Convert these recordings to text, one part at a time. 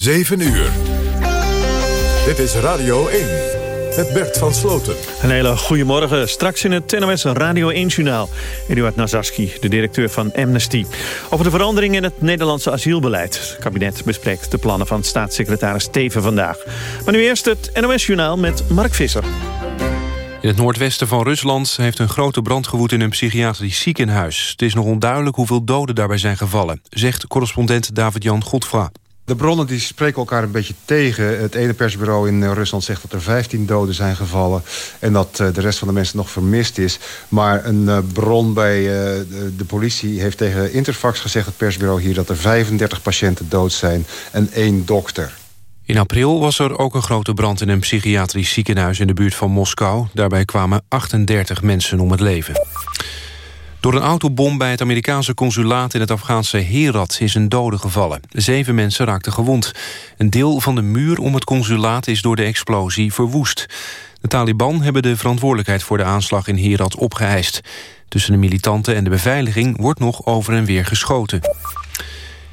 7 uur. Dit is Radio 1. Met Bert van Sloten. Een hele goede morgen. Straks in het NOS Radio 1-journaal. Eduard Nazarski, de directeur van Amnesty. Over de verandering in het Nederlandse asielbeleid. Het kabinet bespreekt de plannen van staatssecretaris Steven vandaag. Maar nu eerst het NOS-journaal met Mark Visser. In het noordwesten van Rusland heeft een grote brand gewoed in een psychiatrisch ziekenhuis. Het is nog onduidelijk hoeveel doden daarbij zijn gevallen, zegt correspondent David-Jan Godfra. De bronnen die spreken elkaar een beetje tegen. Het ene persbureau in eh, Rusland zegt dat er 15 doden zijn gevallen... en dat eh, de rest van de mensen nog vermist is. Maar een eh, bron bij de politie heeft tegen Interfax gezegd... het persbureau hier, dat er 35 patiënten dood zijn en één dokter. In april was er ook een grote brand in een psychiatrisch ziekenhuis... in de buurt van Moskou. Daarbij kwamen 38 mensen om het leven. Door een autobom bij het Amerikaanse consulaat in het Afghaanse Herat is een dode gevallen. Zeven mensen raakten gewond. Een deel van de muur om het consulaat is door de explosie verwoest. De Taliban hebben de verantwoordelijkheid voor de aanslag in Herat opgeëist. Tussen de militanten en de beveiliging wordt nog over en weer geschoten.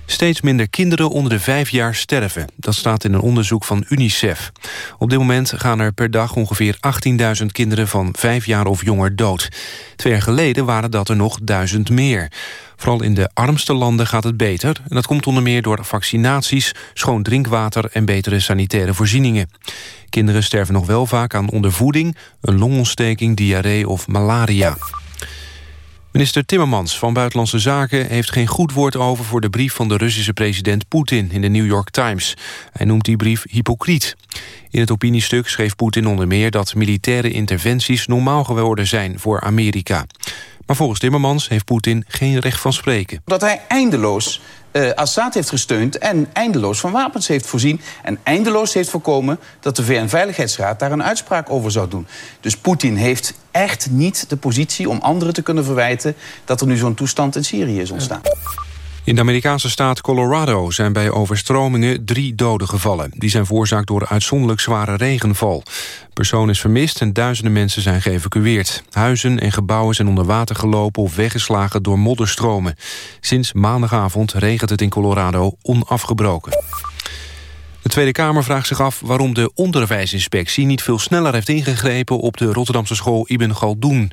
Steeds minder kinderen onder de vijf jaar sterven. Dat staat in een onderzoek van UNICEF. Op dit moment gaan er per dag ongeveer 18.000 kinderen van vijf jaar of jonger dood. Twee jaar geleden waren dat er nog duizend meer. Vooral in de armste landen gaat het beter. En dat komt onder meer door vaccinaties, schoon drinkwater en betere sanitaire voorzieningen. Kinderen sterven nog wel vaak aan ondervoeding, een longontsteking, diarree of malaria. Minister Timmermans van Buitenlandse Zaken heeft geen goed woord over... voor de brief van de Russische president Poetin in de New York Times. Hij noemt die brief hypocriet. In het opiniestuk schreef Poetin onder meer dat militaire interventies... normaal geworden zijn voor Amerika. Maar volgens Timmermans heeft Poetin geen recht van spreken. Dat hij eindeloos uh, Assad heeft gesteund en eindeloos van wapens heeft voorzien... en eindeloos heeft voorkomen dat de VN-veiligheidsraad daar een uitspraak over zou doen. Dus Poetin heeft echt niet de positie om anderen te kunnen verwijten... dat er nu zo'n toestand in Syrië is ontstaan. In de Amerikaanse staat Colorado zijn bij overstromingen drie doden gevallen. Die zijn veroorzaakt door uitzonderlijk zware regenval. persoon is vermist en duizenden mensen zijn geëvacueerd. Huizen en gebouwen zijn onder water gelopen of weggeslagen door modderstromen. Sinds maandagavond regent het in Colorado onafgebroken. De Tweede Kamer vraagt zich af waarom de onderwijsinspectie... niet veel sneller heeft ingegrepen op de Rotterdamse school Ibn Galdoen.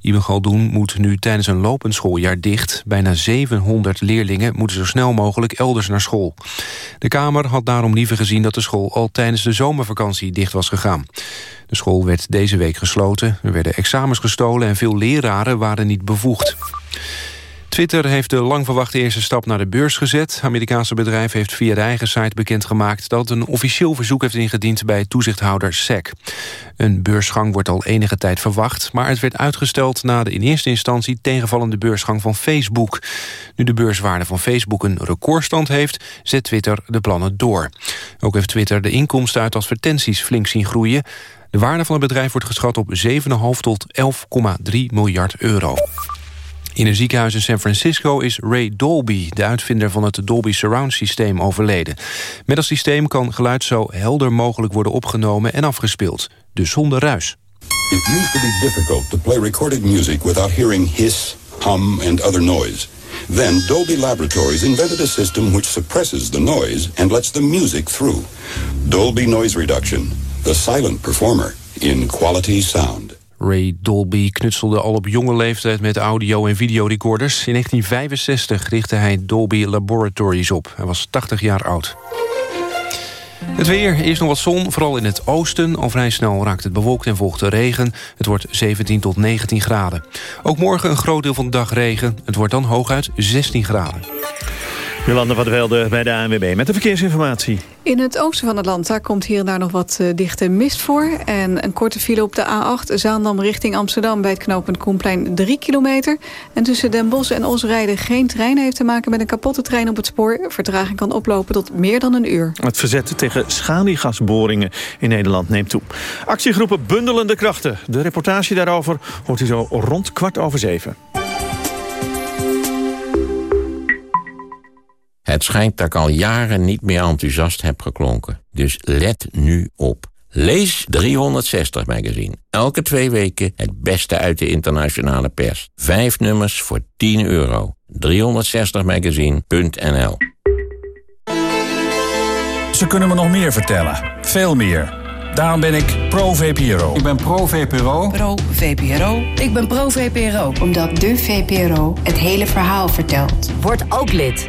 Ibn Galdoen moet nu tijdens een lopend schooljaar dicht. Bijna 700 leerlingen moeten zo snel mogelijk elders naar school. De Kamer had daarom liever gezien dat de school al tijdens de zomervakantie dicht was gegaan. De school werd deze week gesloten, er werden examens gestolen... en veel leraren waren niet bevoegd. Twitter heeft de lang verwachte eerste stap naar de beurs gezet. Amerikaanse bedrijf heeft via de eigen site bekendgemaakt... dat het een officieel verzoek heeft ingediend bij toezichthouder SEC. Een beursgang wordt al enige tijd verwacht... maar het werd uitgesteld na de in eerste instantie tegenvallende beursgang van Facebook. Nu de beurswaarde van Facebook een recordstand heeft... zet Twitter de plannen door. Ook heeft Twitter de inkomsten uit advertenties flink zien groeien. De waarde van het bedrijf wordt geschat op 7,5 tot 11,3 miljard euro. In een ziekenhuis in San Francisco is Ray Dolby, de uitvinder van het Dolby Surround systeem, overleden. Met dat systeem kan geluid zo helder mogelijk worden opgenomen en afgespeeld, dus zonder ruis. It used to be difficult to play recorded music without hearing hiss, hum and other noise. Then Dolby Laboratories invented a system which suppresses the noise and lets the music through. Dolby Noise Reduction, the silent performer in quality sound. Ray Dolby knutselde al op jonge leeftijd met audio- en videorecorders. In 1965 richtte hij Dolby Laboratories op. Hij was 80 jaar oud. Het weer, is nog wat zon, vooral in het oosten. Al vrij snel raakt het bewolkt en volgt de regen. Het wordt 17 tot 19 graden. Ook morgen een groot deel van de dag regen. Het wordt dan hooguit 16 graden. Jolanda van der Velde bij de ANWB met de verkeersinformatie. In het oosten van het land daar komt hier en daar nog wat uh, dichte mist voor. En een korte file op de A8 Zaandam richting Amsterdam... bij het knooppunt Koenplein 3 kilometer. En tussen Den Bosch en Osrijden geen trein heeft te maken... met een kapotte trein op het spoor. Vertraging kan oplopen tot meer dan een uur. Het verzet tegen schaliegasboringen in Nederland neemt toe. Actiegroepen bundelende krachten. De reportage daarover hoort u zo rond kwart over zeven. Het schijnt dat ik al jaren niet meer enthousiast heb geklonken. Dus let nu op. Lees 360 Magazine. Elke twee weken het beste uit de internationale pers. Vijf nummers voor 10 euro. 360magazine.nl Ze kunnen me nog meer vertellen. Veel meer. Daarom ben ik pro-VPRO. Ik ben pro-VPRO. Pro-VPRO. Ik ben pro-VPRO. Omdat de VPRO het hele verhaal vertelt. Word ook lid.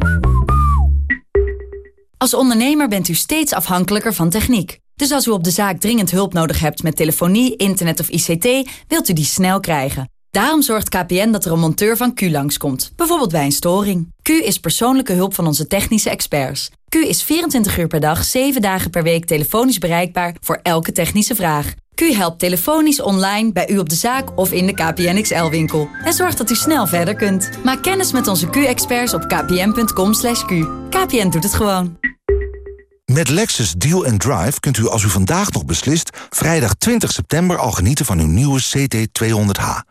Als ondernemer bent u steeds afhankelijker van techniek. Dus als u op de zaak dringend hulp nodig hebt met telefonie, internet of ICT... wilt u die snel krijgen. Daarom zorgt KPN dat er een monteur van Q langskomt. Bijvoorbeeld bij een storing. Q is persoonlijke hulp van onze technische experts. Q is 24 uur per dag, 7 dagen per week telefonisch bereikbaar voor elke technische vraag. Q helpt telefonisch online bij u op de zaak of in de KPN XL-winkel. En zorgt dat u snel verder kunt. Maak kennis met onze Q-experts op kpn.com. /q. KPN doet het gewoon. Met Lexus Deal and Drive kunt u als u vandaag nog beslist... vrijdag 20 september al genieten van uw nieuwe CT200H.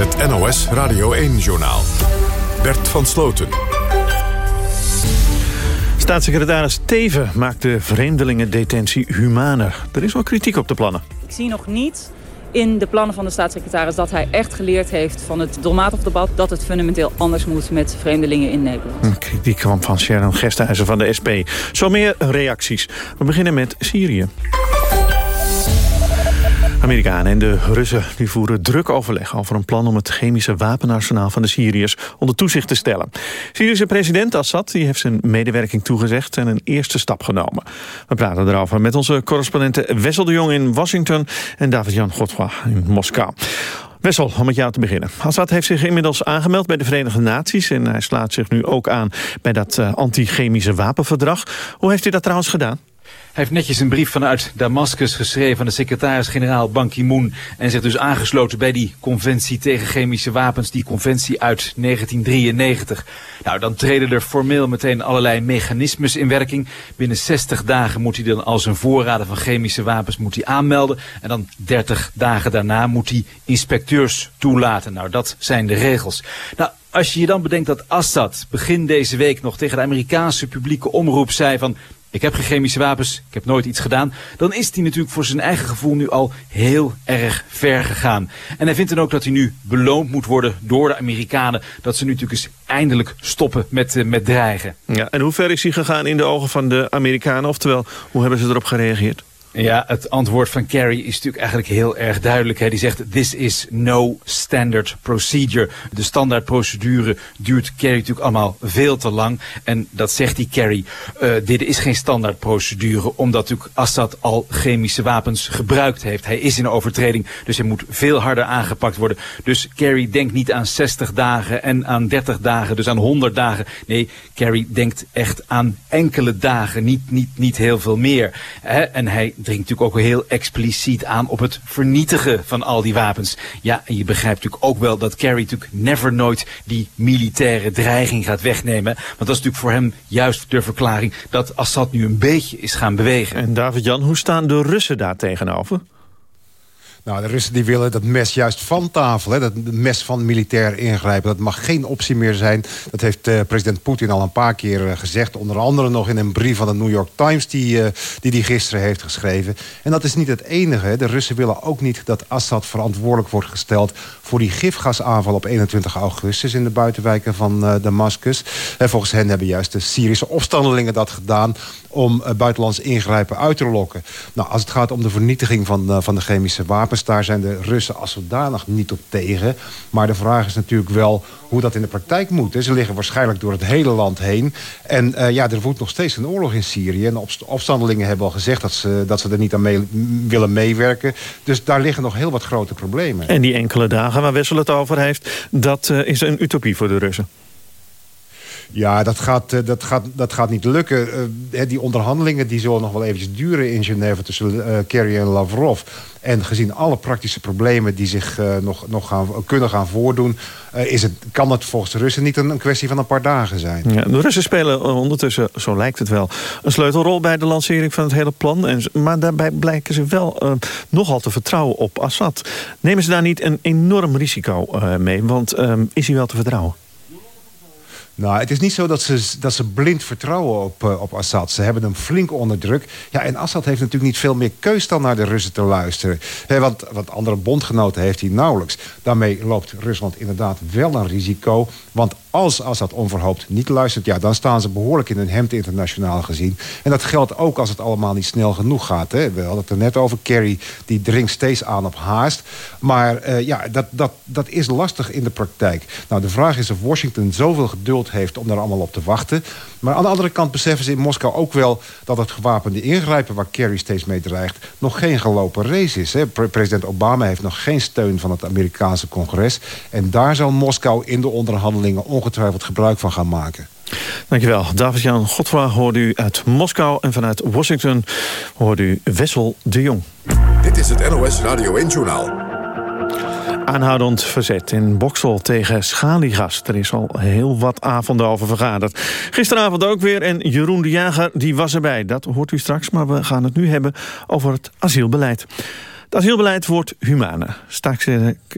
Het NOS Radio 1-journaal. Bert van Sloten. Staatssecretaris Teven maakt de vreemdelingendetentie humaner. Er is wel kritiek op de plannen. Ik zie nog niet in de plannen van de staatssecretaris dat hij echt geleerd heeft van het doelmatig debat dat het fundamenteel anders moet met vreemdelingen in Nederland. Kritiek kwam van Sharon Gesthuizen van de SP. Zo meer reacties. We beginnen met Syrië. Amerikanen en de Russen die voeren druk overleg over een plan om het chemische wapenarsenaal van de Syriërs onder toezicht te stellen. Syrische president Assad die heeft zijn medewerking toegezegd en een eerste stap genomen. We praten erover met onze correspondenten Wessel de Jong in Washington en David-Jan Godfra in Moskou. Wessel, om met jou te beginnen. Assad heeft zich inmiddels aangemeld bij de Verenigde Naties... en hij slaat zich nu ook aan bij dat uh, anti-chemische wapenverdrag. Hoe heeft hij dat trouwens gedaan? Hij heeft netjes een brief vanuit Damascus geschreven aan de secretaris-generaal Ban Ki-moon en zich dus aangesloten bij die conventie tegen chemische wapens, die conventie uit 1993. Nou, dan treden er formeel meteen allerlei mechanismes in werking. Binnen 60 dagen moet hij dan al zijn voorraden van chemische wapens moet hij aanmelden en dan 30 dagen daarna moet hij inspecteurs toelaten. Nou, dat zijn de regels. Nou, als je je dan bedenkt dat Assad begin deze week nog tegen de Amerikaanse publieke omroep zei van ik heb geen chemische wapens, ik heb nooit iets gedaan, dan is hij natuurlijk voor zijn eigen gevoel nu al heel erg ver gegaan. En hij vindt dan ook dat hij nu beloond moet worden door de Amerikanen, dat ze nu natuurlijk eens eindelijk stoppen met, uh, met dreigen. Ja, en hoe ver is hij gegaan in de ogen van de Amerikanen, oftewel, hoe hebben ze erop gereageerd? Ja, het antwoord van Kerry is natuurlijk eigenlijk heel erg duidelijk. Hè. Die zegt, this is no standard procedure. De standaardprocedure duurt Kerry natuurlijk allemaal veel te lang. En dat zegt die Kerry, uh, dit is geen standaardprocedure... omdat natuurlijk Assad al chemische wapens gebruikt heeft. Hij is in overtreding, dus hij moet veel harder aangepakt worden. Dus Kerry denkt niet aan 60 dagen en aan 30 dagen, dus aan 100 dagen. Nee, Kerry denkt echt aan enkele dagen, niet, niet, niet heel veel meer. Hè. En hij dringt natuurlijk ook heel expliciet aan op het vernietigen van al die wapens. Ja, en je begrijpt natuurlijk ook wel dat Kerry natuurlijk never nooit die militaire dreiging gaat wegnemen. Want dat is natuurlijk voor hem juist de verklaring dat Assad nu een beetje is gaan bewegen. En David-Jan, hoe staan de Russen daar tegenover? Nou, de Russen die willen dat mes juist van tafel. Hè, dat mes van militair ingrijpen. Dat mag geen optie meer zijn. Dat heeft uh, president Poetin al een paar keer uh, gezegd. Onder andere nog in een brief van de New York Times... die uh, die, die gisteren heeft geschreven. En dat is niet het enige. De Russen willen ook niet dat Assad verantwoordelijk wordt gesteld... voor die gifgasaanval op 21 augustus... in de buitenwijken van Damascus. En volgens hen hebben juist de Syrische opstandelingen dat gedaan... om buitenlands ingrijpen uit te lokken. Nou, als het gaat om de vernietiging van, van de chemische wapens daar zijn de Russen als zodanig niet op tegen. Maar de vraag is natuurlijk wel hoe dat in de praktijk moet. Ze liggen waarschijnlijk door het hele land heen. En uh, ja, er woedt nog steeds een oorlog in Syrië. En de opstandelingen hebben al gezegd dat ze, dat ze er niet aan mee, willen meewerken. Dus daar liggen nog heel wat grote problemen. En die enkele dagen waar Wessel het over heeft... dat uh, is een utopie voor de Russen. Ja, dat gaat, eh, dat gaat, dat gaat niet lukken. Uh, die onderhandelingen die zullen nog wel eventjes duren in Genève... tussen uh, Kerry en Lavrov. En gezien alle praktische problemen die zich nog, nog gaan, kunnen gaan voordoen... is het, kan het volgens de Russen niet een, kwestie van een paar dagen zijn. Ja, de Russen spelen ondertussen, zo lijkt het wel... een sleutelrol bij de lancering van het hele plan. En, maar daarbij blijken ze wel nogal te vertrouwen op Assad. Nemen ze daar niet een enorm risico mee? Want is hij wel te vertrouwen? Nou, het is niet zo dat ze, dat ze blind vertrouwen op, uh, op Assad. Ze hebben hem flink onder druk. Ja, en Assad heeft natuurlijk niet veel meer keus dan naar de Russen te luisteren. want, want andere bondgenoten heeft hij nauwelijks. Daarmee loopt Rusland inderdaad wel een risico. Want als Assad onverhoopt niet luistert... ja, dan staan ze behoorlijk in hun hemd internationaal gezien. En dat geldt ook als het allemaal niet snel genoeg gaat. Hè. We hadden het er net over. Kerry die dringt steeds aan op haast. Maar uh, ja, dat, dat, dat is lastig in de praktijk. Nou, de vraag is of Washington zoveel geduld heeft om daar allemaal op te wachten. Maar aan de andere kant beseffen ze in Moskou ook wel... dat het gewapende ingrijpen waar Kerry steeds mee dreigt... nog geen gelopen race is. Hè. President Obama heeft nog geen steun van het Amerikaanse congres. En daar zal Moskou in de onderhandelingen ongetwijfeld gebruik van gaan maken. Dankjewel. David-Jan Godfra hoorde u uit Moskou... en vanuit Washington hoorde u Wessel de Jong. Dit is het NOS Radio 1-journaal. Aanhoudend verzet in Boksel tegen schaliegas. Er is al heel wat avonden over vergaderd. Gisteravond ook weer en Jeroen de Jager die was erbij. Dat hoort u straks, maar we gaan het nu hebben over het asielbeleid. Het asielbeleid wordt humaner.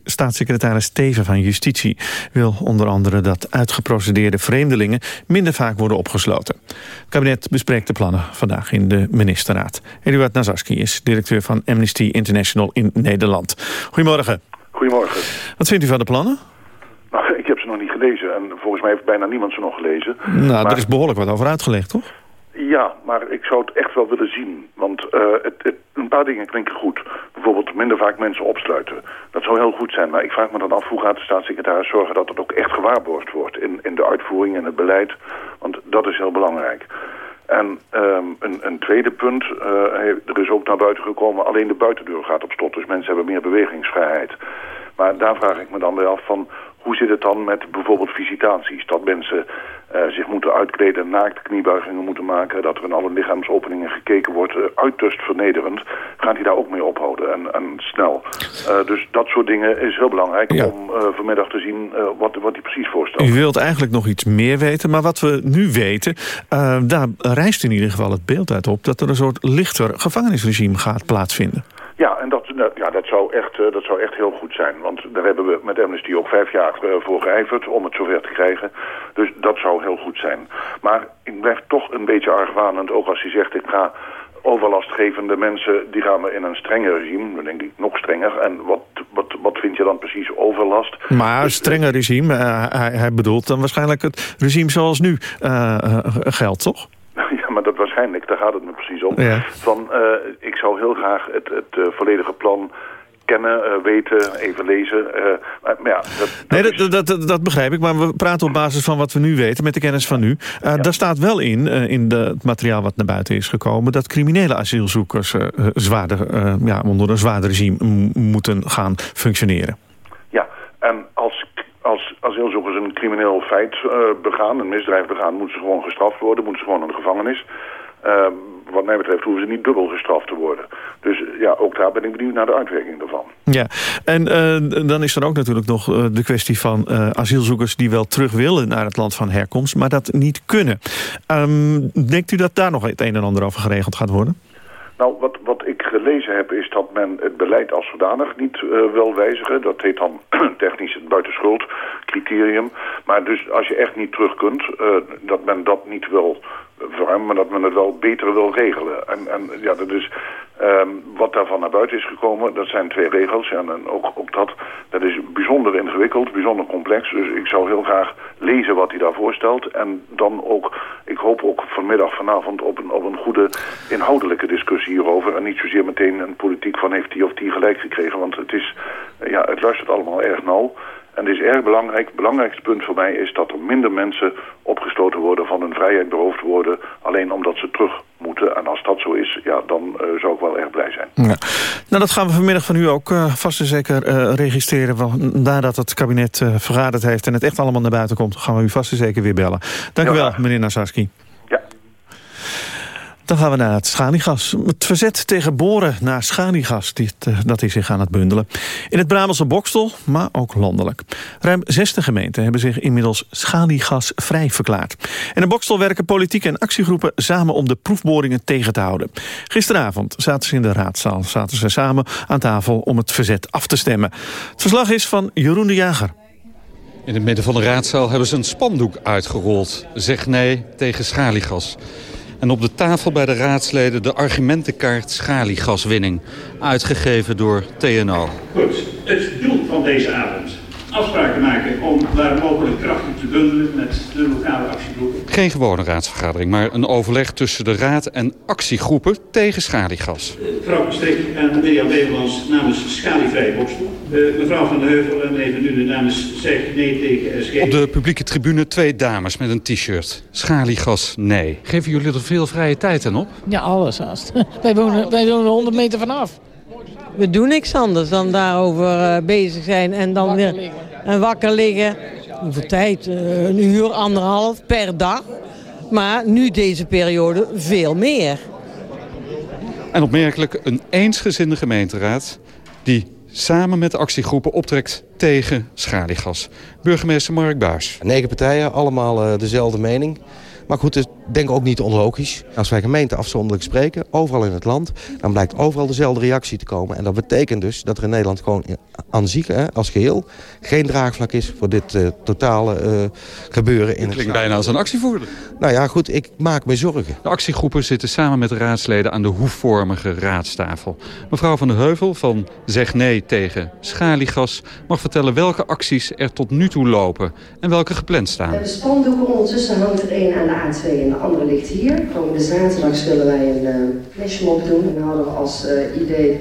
Staatssecretaris Steven van Justitie wil onder andere dat uitgeprocedeerde vreemdelingen minder vaak worden opgesloten. Het kabinet bespreekt de plannen vandaag in de ministerraad. Eduard Nazaski is directeur van Amnesty International in Nederland. Goedemorgen. Goedemorgen. Wat vindt u van de plannen? Nou, ik heb ze nog niet gelezen en volgens mij heeft bijna niemand ze nog gelezen. Nou, er is behoorlijk wat over uitgelegd, toch? Ja, maar ik zou het echt wel willen zien. Want uh, het, een paar dingen klinken goed. Bijvoorbeeld minder vaak mensen opsluiten. Dat zou heel goed zijn. Maar ik vraag me dan af hoe gaat de staatssecretaris zorgen dat het ook echt gewaarborgd wordt in, in de uitvoering en het beleid. Want dat is heel belangrijk. En um, een, een, tweede punt, uh, er is ook naar buiten gekomen, alleen de buitendeur gaat op slot. Dus mensen hebben meer bewegingsvrijheid. Maar daar vraag ik me dan weer af van, hoe zit het dan met bijvoorbeeld visitaties? Dat mensen uh, zich moeten uitkleden, naakte kniebuigingen moeten maken... dat er in alle lichaamsopeningen gekeken wordt, uh, uiterst vernederend... gaat hij daar ook mee ophouden en, en snel. Uh, dus dat soort dingen is heel belangrijk ja. om vanmiddag te zien wat, wat hij precies voorstelt. U wilt eigenlijk nog iets meer weten, maar wat we nu weten... daar rijst in ieder geval het beeld uit op... dat er een soort lichter gevangenisregime gaat plaatsvinden. Dat, ja, dat, zou echt, uh, dat zou echt heel goed zijn. Want daar hebben we met Amnesty ook vijf jaar uh, voor geijverd om het zover te krijgen. Dus dat zou heel goed zijn. Maar ik blijf toch een beetje argwanend, ook als hij zegt... ik ga overlastgevende mensen, die gaan we in een strenger regime. Dan denk ik nog strenger. En wat, wat, wat vind je dan precies overlast? Maar dus, strenger regime, uh, hij, hij bedoelt dan waarschijnlijk het regime zoals nu geldt, toch? Maar dat waarschijnlijk, daar gaat het me precies om. Ja. Van, uh, ik zou heel graag het, het uh, volledige plan kennen, uh, weten, even lezen. maar, maar ja, dat, nee, dat, dat, dat, begrijp ik, maar we praten op basis van wat we nu weten, met de kennis van nu. Daar staat wel in, in de, het materiaal wat naar buiten is gekomen, dat criminele asielzoekers zwaarder, ja, onder een zwaarder regime moeten gaan functioneren. Ja, en als als asielzoekers een crimineel feit uh, begaan, een misdrijf begaan, moeten ze gewoon gestraft worden, moeten ze gewoon in de gevangenis. Uh, wat mij betreft hoeven ze niet dubbel gestraft te worden. Dus ja, ook daar ben ik benieuwd naar de uitwerking daarvan. Ja, en dan is er ook natuurlijk nog de kwestie van asielzoekers die wel terug willen naar het land van herkomst, maar dat niet kunnen. Um, denkt u dat daar nog het een en ander over geregeld gaat worden? Nou, wat, wat ik gelezen heb is dat men het beleid als zodanig niet uh, wil wijzigen. Dat heet dan technisch het buitenschuld criterium. Maar dus als je echt niet terug kunt, uh, dat men dat niet wil maar dat men het wel beter wil regelen. En, en ja, dat is Ehm, wat daarvan naar buiten is gekomen, dat zijn twee regels. En ook, ook dat, dat is bijzonder ingewikkeld, bijzonder complex. Dus ik zou heel graag lezen wat hij daar voorstelt. En dan ook, ik hoop ook vanmiddag, vanavond op een, op een goede inhoudelijke discussie hierover. En niet zozeer meteen een politiek van heeft die of die gelijk gekregen. Want het, is, ja, het luistert allemaal erg nauw. En het is erg belangrijk. Het belangrijkste punt voor mij is dat er minder mensen opgesloten worden, van hun vrijheid beroofd worden, alleen omdat ze terug moeten. En als dat zo is, ja, dan uh, zou ik wel erg blij zijn. Ja. Nou, dat gaan we vanmiddag van u ook uh, vast en zeker uh, registreren. Nadat het kabinet vergaderd heeft en het echt allemaal naar buiten komt... gaan we u vast en zeker weer bellen. Dank u wel, meneer Nassarski. Dan gaan we naar het schaliegas. Het verzet tegen boren naar schaliegas, uh, dat is zich aan het bundelen. In het Brabantse Bokstel, maar ook landelijk. Ruim 60 gemeenten hebben zich inmiddels schaliegasvrij verklaard. En in Bokstel werken politiek en actiegroepen samen om de proefboringen tegen te houden. Gisteravond zaten ze in de raadzaal zaten ze samen aan tafel om het verzet af te stemmen. Het verslag is van Jeroen de Jager. In het midden van de raadzaal hebben ze een spandoek uitgerold. Zeg nee tegen schaliegas. En op de tafel bij de raadsleden de argumentenkaart schaliegaswinning. Uitgegeven door TNO. Goed, het doel van deze avond. Afspraken maken om waar mogelijk krachten te bundelen met de lokale actiegroepen. Geen gewone raadsvergadering, maar een overleg tussen de raad en actiegroepen tegen schaliegas. Mevrouw Kastrik en Mirjam Wevermans namens Schalievrij Boksel. Uh, mevrouw Van de Heuvel en even nu de namens Zeg Nee tegen SG. Op de publieke tribune twee dames met een t-shirt. Schaliegas nee. Geven jullie er veel vrije tijd aan op? Ja, alles haast. wij, wonen, wij wonen 100 meter vanaf. We doen niks anders dan daarover uh, bezig zijn en dan wakker weer en wakker liggen. Hoeveel tijd? Uh, een uur, anderhalf per dag. Maar nu deze periode veel meer. En opmerkelijk een eensgezinde gemeenteraad die samen met de actiegroepen optrekt tegen schaliegas. Burgemeester Mark Buis. Negen partijen, allemaal uh, dezelfde mening. Maar goed, het denk ook niet onlogisch. Als wij gemeenten afzonderlijk spreken, overal in het land... dan blijkt overal dezelfde reactie te komen. En dat betekent dus dat er in Nederland gewoon aan zieken als geheel... geen draagvlak is voor dit uh, totale uh, gebeuren. In het klinkt bijna als een actievoerder. Nou ja, goed, ik maak me zorgen. De actiegroepen zitten samen met de raadsleden aan de hoefvormige raadstafel. Mevrouw van der Heuvel van Zeg Nee tegen Schaliegas... mag vertellen welke acties er tot nu toe lopen en welke gepland staan. De spandoeken ondertussen hangt er een aan de A2 en de andere ligt hier. Komende zaterdag zullen wij een uh, flashmob doen. En dan hadden we als uh, idee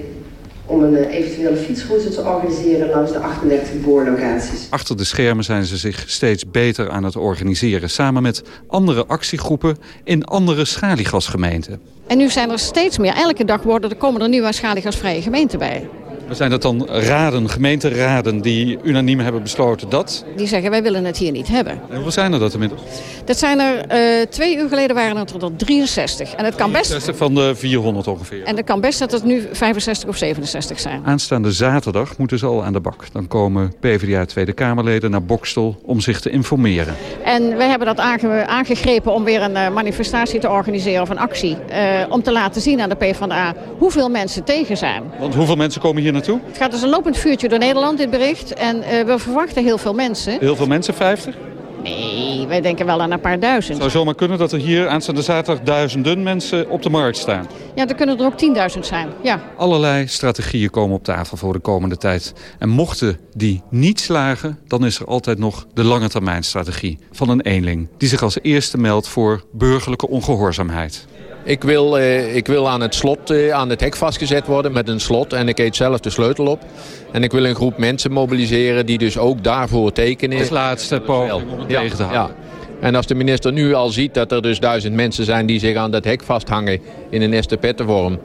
om een uh, eventuele fietsroute te organiseren langs de 38 boorlocaties. Achter de schermen zijn ze zich steeds beter aan het organiseren... samen met andere actiegroepen in andere schaliegasgemeenten. En nu zijn er steeds meer. Elke dag worden, er komen er nieuwe schaliegasvrije gemeenten bij. Maar zijn dat dan raden, gemeenteraden die unaniem hebben besloten dat? Die zeggen wij willen het hier niet hebben. En hoeveel zijn er dat inmiddels? Dat zijn er, uh, twee uur geleden waren het er 63. En het kan best... 63 van de 400 ongeveer. En het kan best dat het nu 65 of 67 zijn. Aanstaande zaterdag moeten ze al aan de bak. Dan komen PvdA Tweede Kamerleden naar Bokstel om zich te informeren. En wij hebben dat aange aangegrepen om weer een uh, manifestatie te organiseren of een actie. Uh, om te laten zien aan de PvdA hoeveel mensen tegen zijn. Want hoeveel mensen komen hier naartoe? Het gaat dus een lopend vuurtje door Nederland, dit bericht. En uh, we verwachten heel veel mensen. Heel veel mensen, 50? Nee, wij denken wel aan een paar duizend. Het zou zomaar kunnen dat er hier aanstaande zaterdag duizenden mensen op de markt staan. Ja, er kunnen er ook 10.000 zijn, ja. Allerlei strategieën komen op tafel voor de komende tijd. En mochten die niet slagen, dan is er altijd nog de lange termijn strategie van een eenling... die zich als eerste meldt voor burgerlijke ongehoorzaamheid. Ik wil, uh, ik wil aan het slot, uh, aan het hek vastgezet worden met een slot. En ik eet zelf de sleutel op. En ik wil een groep mensen mobiliseren die dus ook daarvoor tekenen. Als laatste poging om het ja, tegen te houden. Ja. En als de minister nu al ziet dat er dus duizend mensen zijn die zich aan dat hek vasthangen in een estafettevorm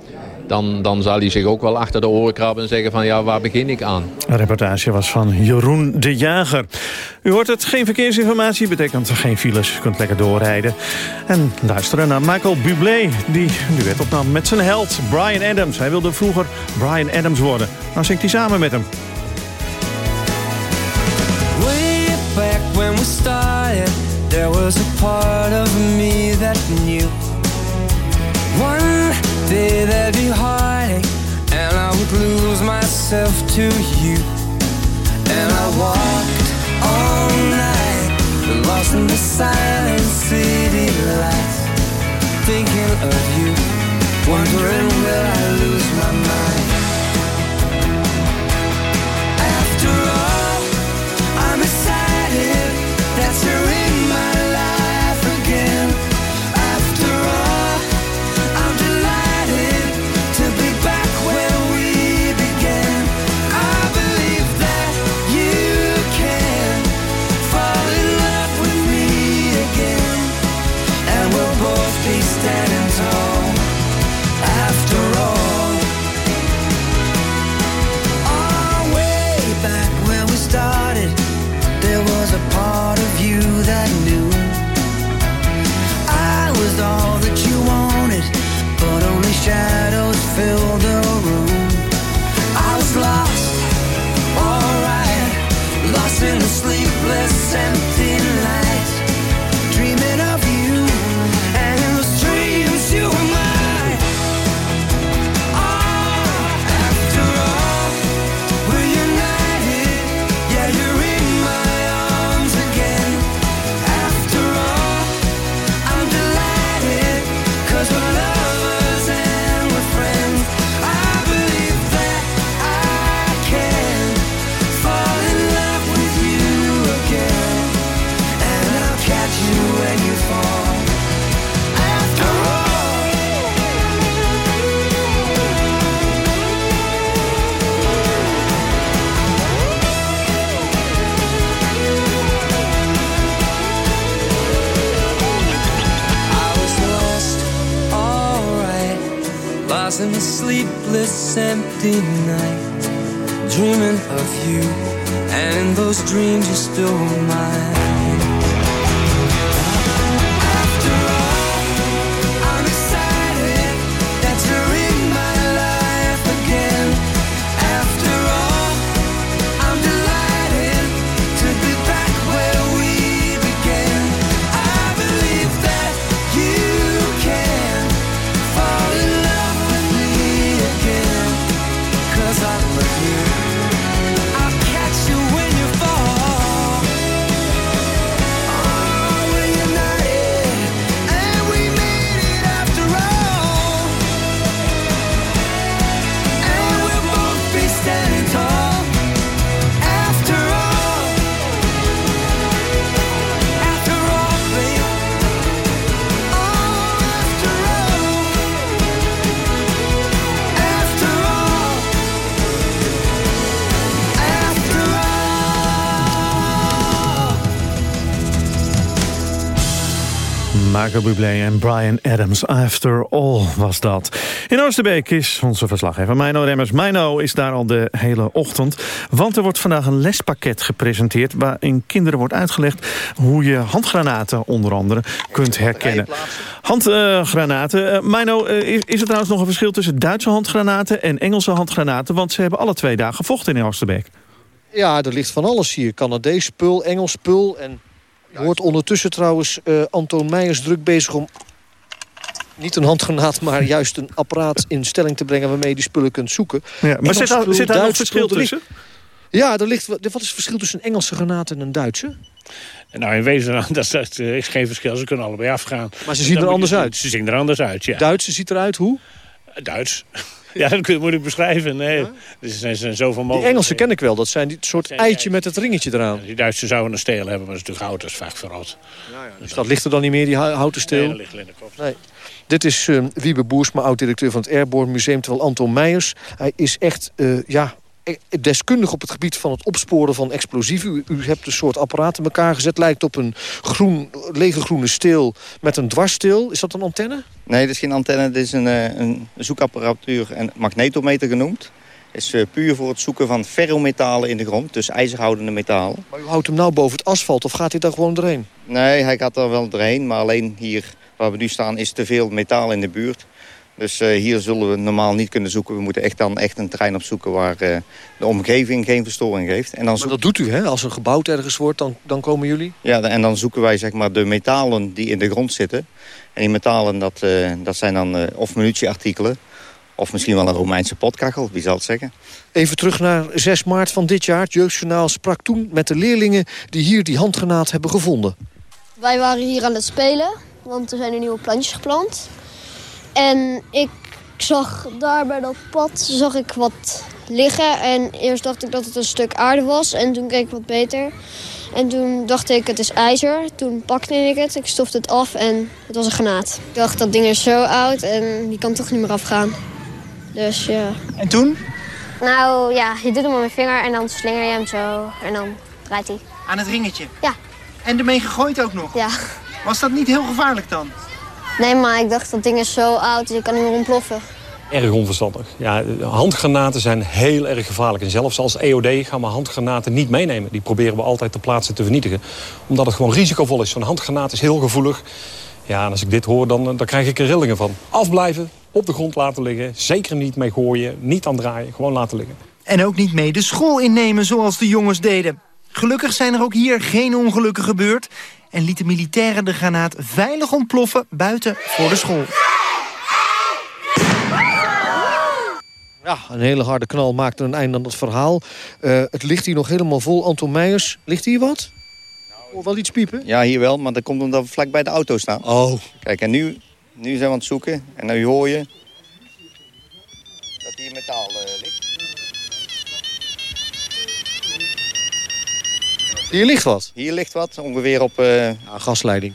dan, dan zal hij zich ook wel achter de oren krabben en zeggen van ja, waar begin ik aan? Een reportage was van Jeroen de Jager. U hoort het, geen verkeersinformatie, betekent geen files. U kunt lekker doorrijden. En luisteren naar Michael Bublé, die duet opnam met zijn held Brian Adams. Hij wilde vroeger Brian Adams worden. Nou zingt hij samen met hem. Way back when we started, there was a part of me that knew One day there'd be heartache And I would lose myself to you And I walked all night Lost in the silent city lights Thinking of you wondering will I lose my mind. Michael en Brian Adams, After All was dat. In Oosterbeek is onze verslaggever Mino Remmers. Mino is daar al de hele ochtend. Want er wordt vandaag een lespakket gepresenteerd... waarin kinderen wordt uitgelegd hoe je handgranaten onder andere kunt herkennen. Handgranaten. Uh, Mino, uh, is, is er trouwens nog een verschil tussen Duitse handgranaten... en Engelse handgranaten? Want ze hebben alle twee dagen gevochten in Oosterbeek. Ja, er ligt van alles hier. Canadees spul, Engels spul en je hoort ondertussen trouwens uh, Antoon Meijers druk bezig om... niet een handgranaat, maar juist een apparaat in stelling te brengen... waarmee je die spullen kunt zoeken. Ja, maar zit, spul, zit daar nog verschil tussen? Ja, er ligt, wat is het verschil tussen een Engelse granaat en een Duitse? Nou, in wezen dat, dat is geen verschil. Ze kunnen allebei afgaan. Maar ze zien er anders uit? Ze zien er anders uit, ja. Duitse ziet eruit hoe? Duits. Ja, dat kun je moeilijk beschrijven. Nee, ja? er zijn, zijn zoveel mogelijk. Die Engelse ken ik wel. Dat zijn die soort zijn, eitje met het ringetje eraan. Ja, die Duitsers zouden een steel hebben, maar dat is natuurlijk hout. Dat is vaak verrot. Ja, ja. Dus dat ligt er dan niet meer, die houten steel? Nee, dat ligt in de kop. Nee. Dit is uh, Wiebe Boersma, oud-directeur van het Airborne Museum. Terwijl Anton Meijers, hij is echt uh, ja, deskundig op het gebied van het opsporen van explosieven. U, u hebt een soort apparaat in elkaar gezet. Lijkt op een groen, lege groene steel met een dwarssteel. Is dat een antenne? Nee, dat is geen antenne. Het is een, een zoekapparatuur en magnetometer genoemd. Het is uh, puur voor het zoeken van ferrometalen in de grond. Dus ijzerhoudende metalen. Maar u houdt hem nou boven het asfalt of gaat hij daar gewoon doorheen? Nee, hij gaat er wel doorheen. Maar alleen hier waar we nu staan is te veel metaal in de buurt. Dus uh, hier zullen we normaal niet kunnen zoeken. We moeten echt dan echt een terrein opzoeken waar uh, de omgeving geen verstoring geeft. En dan maar dat doet u, hè? Als er gebouwd ergens wordt, dan, dan komen jullie? Ja, en dan zoeken wij zeg maar de metalen die in de grond zitten. En die metalen, dat, uh, dat zijn dan of munitieartikelen... of misschien wel een Romeinse potkachel, wie zal het zeggen. Even terug naar 6 maart van dit jaar. Het Jeugdjournaal sprak toen met de leerlingen... die hier die handgranaat hebben gevonden. Wij waren hier aan het spelen, want er zijn nu nieuwe plantjes geplant... En ik zag daar bij dat pad zag ik wat liggen. En eerst dacht ik dat het een stuk aarde was. En toen keek ik wat beter. En toen dacht ik, het is ijzer. Toen pakte ik het, ik stofte het af en het was een granaat. Ik dacht, dat ding is zo oud en die kan toch niet meer afgaan. Dus ja. En toen? Nou ja, je doet hem op mijn vinger en dan slinger je hem zo. En dan draait hij. Aan het ringetje? Ja. En ermee gegooid ook nog? Ja. Was dat niet heel gevaarlijk dan? Nee, maar ik dacht, dat ding is zo oud, dus je kan niet meer ontploffen. Erg onverstandig. Ja, handgranaten zijn heel erg gevaarlijk. En zelfs als EOD gaan we handgranaten niet meenemen. Die proberen we altijd te plaatsen te vernietigen. Omdat het gewoon risicovol is. Zo'n handgranaat is heel gevoelig. Ja, en als ik dit hoor, dan, dan krijg ik er rillingen van. Afblijven, op de grond laten liggen. Zeker niet mee gooien, niet aan draaien. Gewoon laten liggen. En ook niet mee de school innemen zoals de jongens deden. Gelukkig zijn er ook hier geen ongelukken gebeurd... en lieten militairen de granaat veilig ontploffen buiten voor de school. Ja, een hele harde knal maakte een einde aan het verhaal. Uh, het ligt hier nog helemaal vol. Anton Meijers, ligt hier wat? Nou, wel iets piepen? Ja, hier wel, maar dat komt omdat we vlak bij de auto staan. Oh. Kijk, en nu, nu zijn we aan het zoeken. En nu hoor je dat hier metaal uh, ligt. Hier ligt wat? Hier ligt wat, ongeveer op... Uh, ja, gasleiding.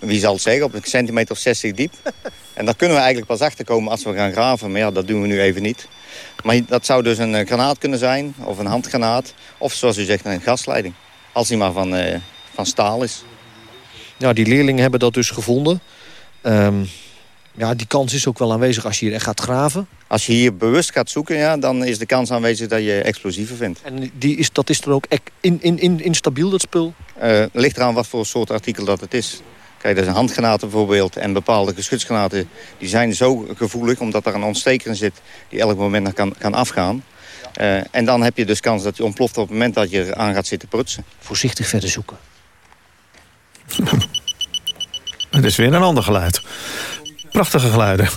Wie zal het zeggen, op een centimeter of 60 diep. en daar kunnen we eigenlijk pas achterkomen als we gaan graven. Maar ja, dat doen we nu even niet. Maar dat zou dus een granaat kunnen zijn, of een handgranaat. Of zoals u zegt, een gasleiding. Als die maar van, uh, van staal is. Ja, die leerlingen hebben dat dus gevonden. Um, ja, die kans is ook wel aanwezig als je hier echt gaat graven. Als je hier bewust gaat zoeken, ja, dan is de kans aanwezig dat je explosieven vindt. En die is, dat is dan ook in, in, in, instabiel, dat spul? Uh, ligt eraan wat voor soort artikel dat het is. Kijk, dat is een handgranaten bijvoorbeeld en bepaalde geschutsgranaten... die zijn zo gevoelig omdat er een ontsteker in zit... die elk moment kan, kan afgaan. Uh, en dan heb je dus kans dat je ontploft op het moment dat je aan gaat zitten prutsen. Voorzichtig verder zoeken. Het is weer een ander geluid. Prachtige geluiden.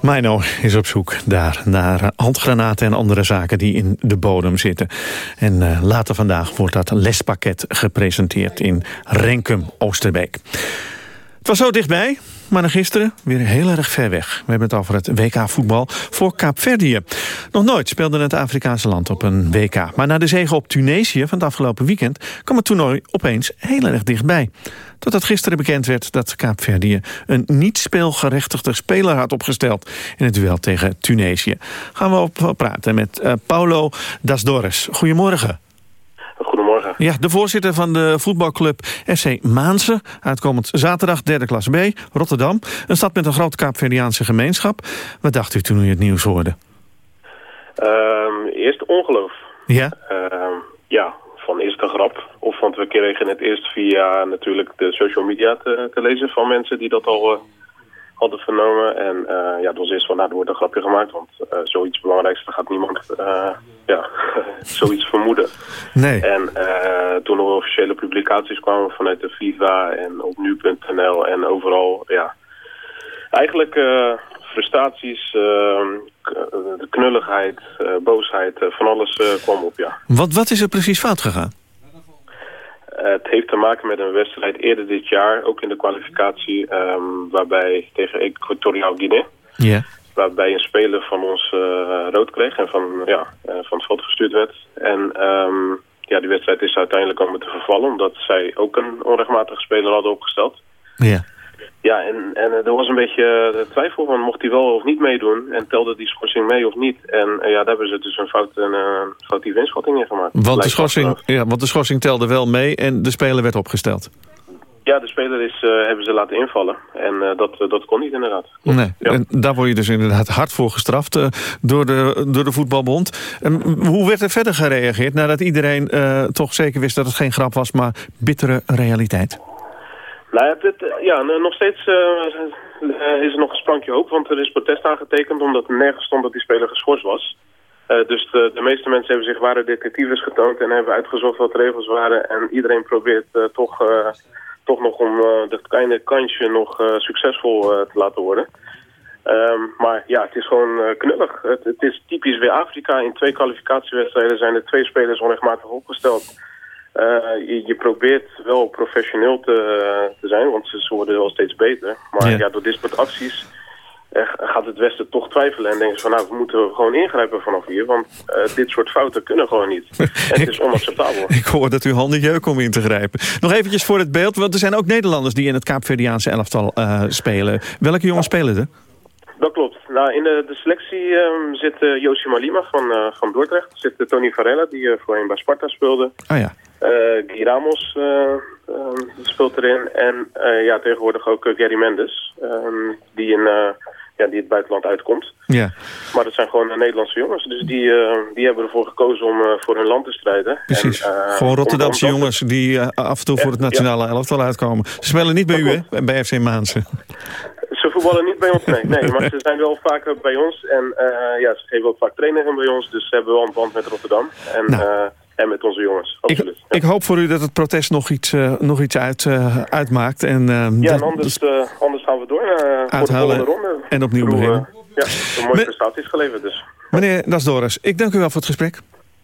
Mino is op zoek daar naar handgranaten en andere zaken die in de bodem zitten. En uh, later vandaag wordt dat lespakket gepresenteerd in Renkum, Oosterbeek. Het was zo dichtbij, maar na gisteren weer heel erg ver weg. We hebben het over het WK-voetbal voor Kaapverdië. Nog nooit speelde het Afrikaanse land op een WK. Maar na de zege op Tunesië van het afgelopen weekend... kwam het toernooi opeens heel erg dichtbij. Totdat gisteren bekend werd dat Kaapverdië... een niet-speelgerechtigde speler had opgesteld... in het duel tegen Tunesië. Gaan we op praten met uh, Paulo Dasdores. Goedemorgen. Goedemorgen. Ja, de voorzitter van de voetbalclub FC Maanse. Uitkomend zaterdag, derde klas B, Rotterdam. Een stad met een grote Kaapverdiaanse gemeenschap. Wat dacht u toen u het nieuws hoorde? Um, eerst ongeloof. Ja? Um, ja, van is het een grap. Of want we kregen het eerst via natuurlijk de social media te, te lezen van mensen die dat al... Uh, hadden vernomen. En uh, ja, het was eerst van, nou, er wordt een grapje gemaakt. Want uh, zoiets belangrijks, daar gaat niemand uh, ja, zoiets vermoeden. Nee. En toen er officiële publicaties kwamen vanuit de FIFA en op nu.nl en overal, ja. Eigenlijk frustraties, de knulligheid, boosheid, van alles kwam op, ja. Wat, wat is er precies fout gegaan? Het heeft te maken met een wedstrijd eerder dit jaar, ook in de kwalificatie, um, waarbij tegen Equatoriaal Guinea. Waarbij een speler van ons uh, rood kreeg en van, ja, uh, van het veld gestuurd werd. En um, ja, die wedstrijd is uiteindelijk komen te vervallen, omdat zij ook een onrechtmatige speler hadden opgesteld. Ja. Ja, en, en er was een beetje de twijfel van mocht hij wel of niet meedoen. En telde die schorsing mee of niet. En uh, ja, daar hebben ze dus een, fout, een uh, foutieve inschatting in gemaakt. Want de, schorsing, ja, want de schorsing telde wel mee en de speler werd opgesteld. Ja, de speler is, uh, hebben ze laten invallen. En dat, dat kon niet inderdaad. Nee, ja. en daar word je dus inderdaad hard voor gestraft door, de, door de voetbalbond. En hoe werd er verder gereageerd nadat iedereen toch zeker wist dat het geen grap was, maar bittere realiteit? Nou ja, dit, ja, nog steeds uh, is er nog een sprankje hoop, want er is protest aangetekend omdat er nergens stond dat die speler geschorst was. Uh, dus de, de, meeste mensen hebben zich ware detectives getoond en hebben uitgezocht wat de regels waren. En iedereen probeert toch, toch nog om dat kleine kansje nog succesvol te laten worden. Um, maar ja, het is gewoon knullig. Het, het, is typisch weer Afrika. In twee kwalificatiewedstrijden zijn er twee spelers onrechtmatig opgesteld. Uh, je, je, probeert wel professioneel te, te zijn, want ze, worden wel steeds beter. Maar ja, ja door dit soort acties gaat het Westen toch twijfelen en denken ze van nou, we moeten gewoon ingrijpen vanaf hier, want eh, dit soort fouten kunnen gewoon niet. en het is onacceptabel. Ik hoor dat u handen jeuk om in te grijpen. Nog eventjes voor het beeld, want er zijn ook Nederlanders die in het Kaapverdiaanse elftal uh, spelen. Welke jongens spelen er? Dat klopt. Nou, in de, de selectie um, zit uh, Malima van, uh, van Dordrecht. Er zit Tony Varela, die uh, voorheen bij Sparta speelde. Ah ja. Guy Ramos speelt erin. En ja, tegenwoordig ook Gary Mendes, um, die, in, ja, die het buitenland uitkomt. Ja. Maar dat zijn gewoon Nederlandse jongens. Dus die, die hebben ervoor gekozen om voor hun land te strijden. Precies. En, gewoon Rotterdamse jongens die af en toe voor het nationale ja. elftal uitkomen. Ze spelen niet bij u, hè? Bij FC Maanse. Ze voetballen niet bij ons, nee. nee. Maar ze zijn wel vaak bij ons. En uh, ja, ze geven ook vaak trainingen bij ons. Dus ze hebben wel een band met Rotterdam. En, nou. uh, en met onze jongens, absoluut. Ik, ja. ik, hoop voor u dat het protest nog iets, uh, nog iets uit, uitmaakt. En, ja, en anders, anders gaan we door naar voor de volgende ronde. En opnieuw beginnen. ja, een mooie prestaties geleverd dus. Meneer Nasdoris, ik dank u wel voor het gesprek.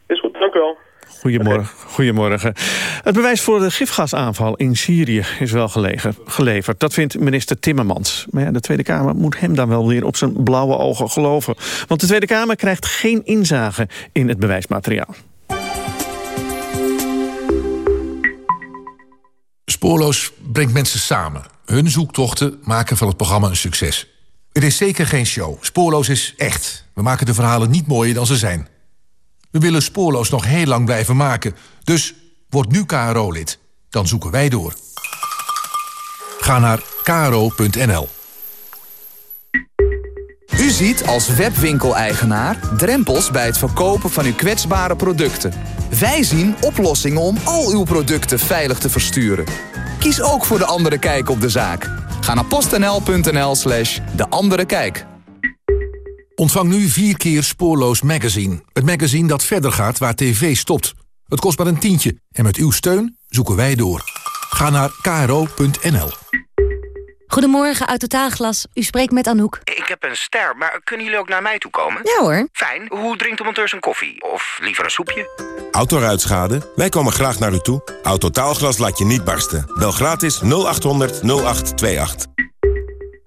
Is goed, dank u wel. Goedemorgen. Goedemorgen. Het bewijs voor de gifgasaanval in Syrië is wel gelegen, geleverd. Dat vindt minister Timmermans. Maar ja, de Tweede Kamer moet hem dan wel weer op zijn blauwe ogen geloven. Want de Tweede Kamer krijgt geen inzage in het bewijsmateriaal. Spoorloos brengt mensen samen. Hun zoektochten maken van het programma een succes. Het is zeker geen show. Spoorloos is echt. We maken de verhalen niet mooier dan ze zijn. We willen Spoorloos nog heel lang blijven maken. Dus word nu KRO-lid. Dan zoeken wij door. Ga naar kro.nl. U ziet als webwinkeleigenaar drempels bij het verkopen van uw kwetsbare producten. Wij zien oplossingen om al uw producten veilig te versturen. Kies ook voor De Andere Kijk op de zaak. Ga naar postnl.nl slash De Andere Kijk. Ontvang nu vier keer Spoorloos Magazine. Het magazine dat verder gaat waar tv stopt. Het kost maar een tientje en met uw steun zoeken wij door. Ga naar kro.nl. Goedemorgen, uit Totaalglas. U spreekt met Anouk. Ik heb een ster, maar kunnen jullie ook naar mij toe komen? Ja hoor. Fijn. Hoe drinkt de monteur zijn koffie? Of liever een soepje? Autoruitschade? Wij komen graag naar u toe. Autotaalglas laat je niet barsten. Bel gratis 0800 0828.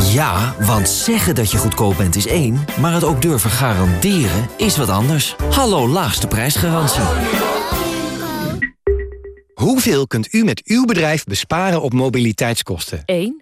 Ja, want zeggen dat je goedkoop bent is één, maar het ook durven garanderen is wat anders. Hallo laagste prijsgarantie. Hoeveel kunt u met uw bedrijf besparen op mobiliteitskosten? 1,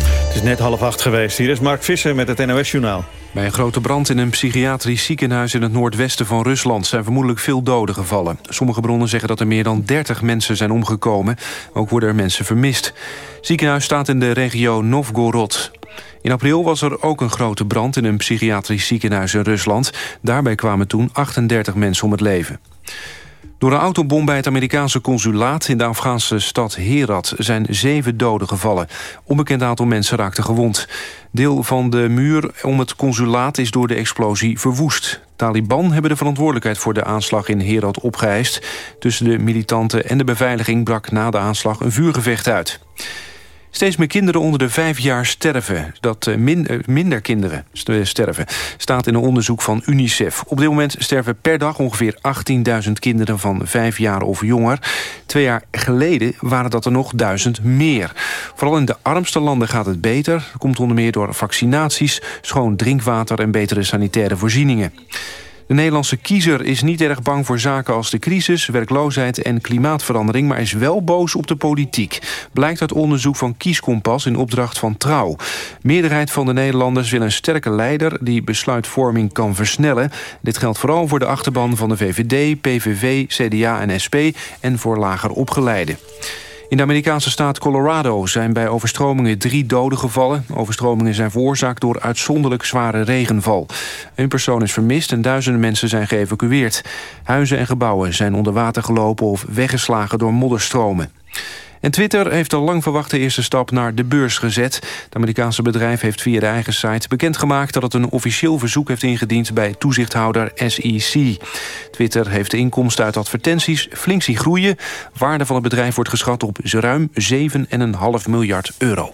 Het is net half acht geweest. Hier is Mark Visser met het NOS-journaal. Bij een grote brand in een psychiatrisch ziekenhuis in het noordwesten van Rusland zijn vermoedelijk veel doden gevallen. Sommige bronnen zeggen dat er meer dan 30 mensen zijn omgekomen. Ook worden er mensen vermist. Het ziekenhuis staat in de regio Novgorod. In april was er ook een grote brand in een psychiatrisch ziekenhuis in Rusland. Daarbij kwamen toen 38 mensen om het leven. Door een autobom bij het Amerikaanse consulaat in de Afghaanse stad Herat zijn zeven doden gevallen. Onbekend aantal mensen raakten gewond. Deel van de muur om het consulaat is door de explosie verwoest. Taliban hebben de verantwoordelijkheid voor de aanslag in Herat opgeëist. Tussen de militanten en de beveiliging brak na de aanslag een vuurgevecht uit. Steeds meer kinderen onder de vijf jaar sterven. Dat min, uh, minder kinderen sterven. Staat in een onderzoek van UNICEF. Op dit moment sterven per dag ongeveer 18.000 kinderen van vijf jaar of jonger. Twee jaar geleden waren dat er nog duizend meer. Vooral in de armste landen gaat het beter. Dat komt onder meer door vaccinaties, schoon drinkwater en betere sanitaire voorzieningen. De Nederlandse kiezer is niet erg bang voor zaken als de crisis, werkloosheid en klimaatverandering, maar is wel boos op de politiek. Blijkt uit onderzoek van Kieskompas in opdracht van Trouw. Meerderheid van de Nederlanders wil een sterke leider die besluitvorming kan versnellen. Dit geldt vooral voor de achterban van de VVD, PVV, CDA en SP en voor lager opgeleiden. In de Amerikaanse staat Colorado zijn bij overstromingen drie doden gevallen. Overstromingen zijn veroorzaakt door uitzonderlijk zware regenval. Een persoon is vermist en duizenden mensen zijn geëvacueerd. Huizen en gebouwen zijn onder water gelopen of weggeslagen door modderstromen. En Twitter heeft de lang verwachte eerste stap naar de beurs gezet. Het Amerikaanse bedrijf heeft via de eigen site bekendgemaakt... dat het een officieel verzoek heeft ingediend bij toezichthouder SEC. Twitter heeft de inkomsten uit advertenties flink zien groeien. Waarde van het bedrijf wordt geschat op ruim 7,5 miljard euro.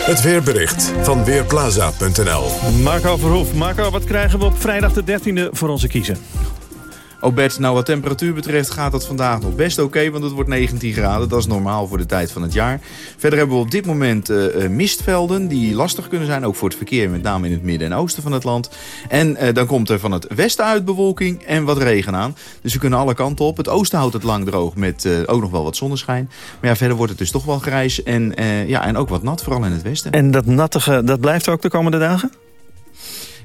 Het weerbericht van Weerplaza.nl Marco Verhoef. Marco, wat krijgen we op vrijdag de 13e voor onze kiezer? Oh Bert, nou wat temperatuur betreft gaat het vandaag nog best oké, want het wordt 19 graden. Dat is normaal voor de tijd van het jaar. Verder hebben we op dit moment uh, mistvelden die lastig kunnen zijn, ook voor het verkeer, met name in het midden en oosten van het land. En uh, dan komt er van het westen uit bewolking en wat regen aan. Dus we kunnen alle kanten op. Het oosten houdt het lang droog met ook nog wel wat zonneschijn. Maar ja, verder wordt het dus toch wel grijs en, ja, en ook wat nat, vooral in het westen. En dat nattige, dat blijft ook de komende dagen?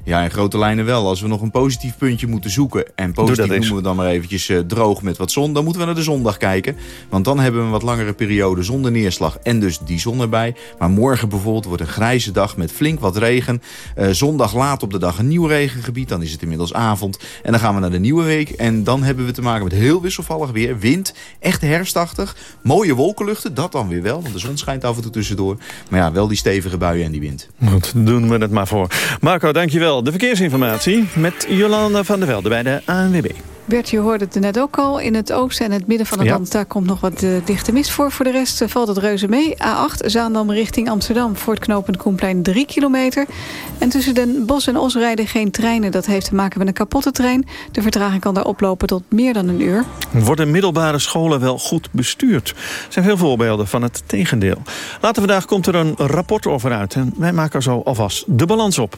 Ja, in grote lijnen wel. Als we nog een positief puntje moeten zoeken... en positief noemen we dan maar eventjes uh, droog met wat zon... dan moeten we naar de zondag kijken. Want dan hebben we een wat langere periode zonder neerslag... en dus die zon erbij. Maar morgen bijvoorbeeld wordt een grijze dag met flink wat regen. Uh, zondag laat op de dag een nieuw regengebied. Dan is het inmiddels avond. En dan gaan we naar de nieuwe week. En dan hebben we te maken met heel wisselvallig weer. Wind, echt herfstachtig. Mooie wolkenluchten, dat dan weer wel. Want de zon schijnt af en toe tussendoor. Maar ja, wel die stevige buien en die wind. Goed, doen we het maar voor. Marco, dankjewel. De verkeersinformatie met Jolanda van der Velde bij de ANWB. Bert, je hoorde het net ook al. In het oosten en het midden van het Ja. land... daar komt nog wat uh, dichte mist voor. Voor de rest uh, valt het reuze mee. A8 Zaandam richting Amsterdam. Voor het knooppunt Koenplein 3 kilometer. En tussen Den Bosch en Os rijden geen treinen. Dat heeft te maken met een kapotte trein. De vertraging kan daar oplopen tot meer dan een uur. Worden middelbare scholen wel goed bestuurd? Er zijn veel voorbeelden van het tegendeel. Later vandaag komt er een rapport over uit. En wij maken er zo alvast de balans op.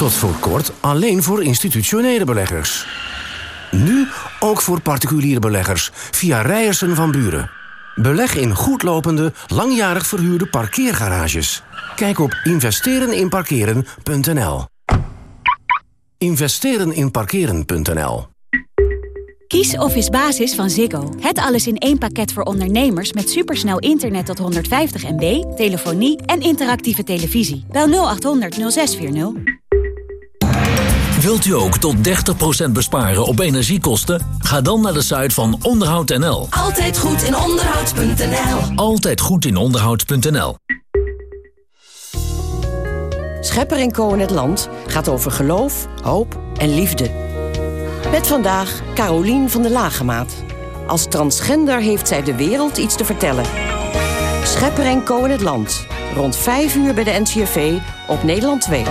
Tot voor kort alleen voor institutionele beleggers. Nu ook voor particuliere beleggers via Rijersen van Buren. Beleg in goedlopende, langjarig verhuurde parkeergarages. Kijk op investereninparkeren.nl Investereninparkeren.nl Kies Office Basis van Ziggo. Het alles in één pakket voor ondernemers met supersnel internet tot 150 MB, telefonie en interactieve televisie. Bel 0800 0640. Wilt u ook tot 30% besparen op energiekosten? Ga dan naar de site van onderhoud.nl. Altijd goed in onderhoud.nl. Altijd goed in onderhoud.nl. Schepper en Co in het Land gaat over geloof, hoop en liefde. Met vandaag Carolien van de Lagemaat. Als transgender heeft zij de wereld iets te vertellen. Schepper en Co in het Land. Rond 5 uur bij de NCRV op Nederland 2.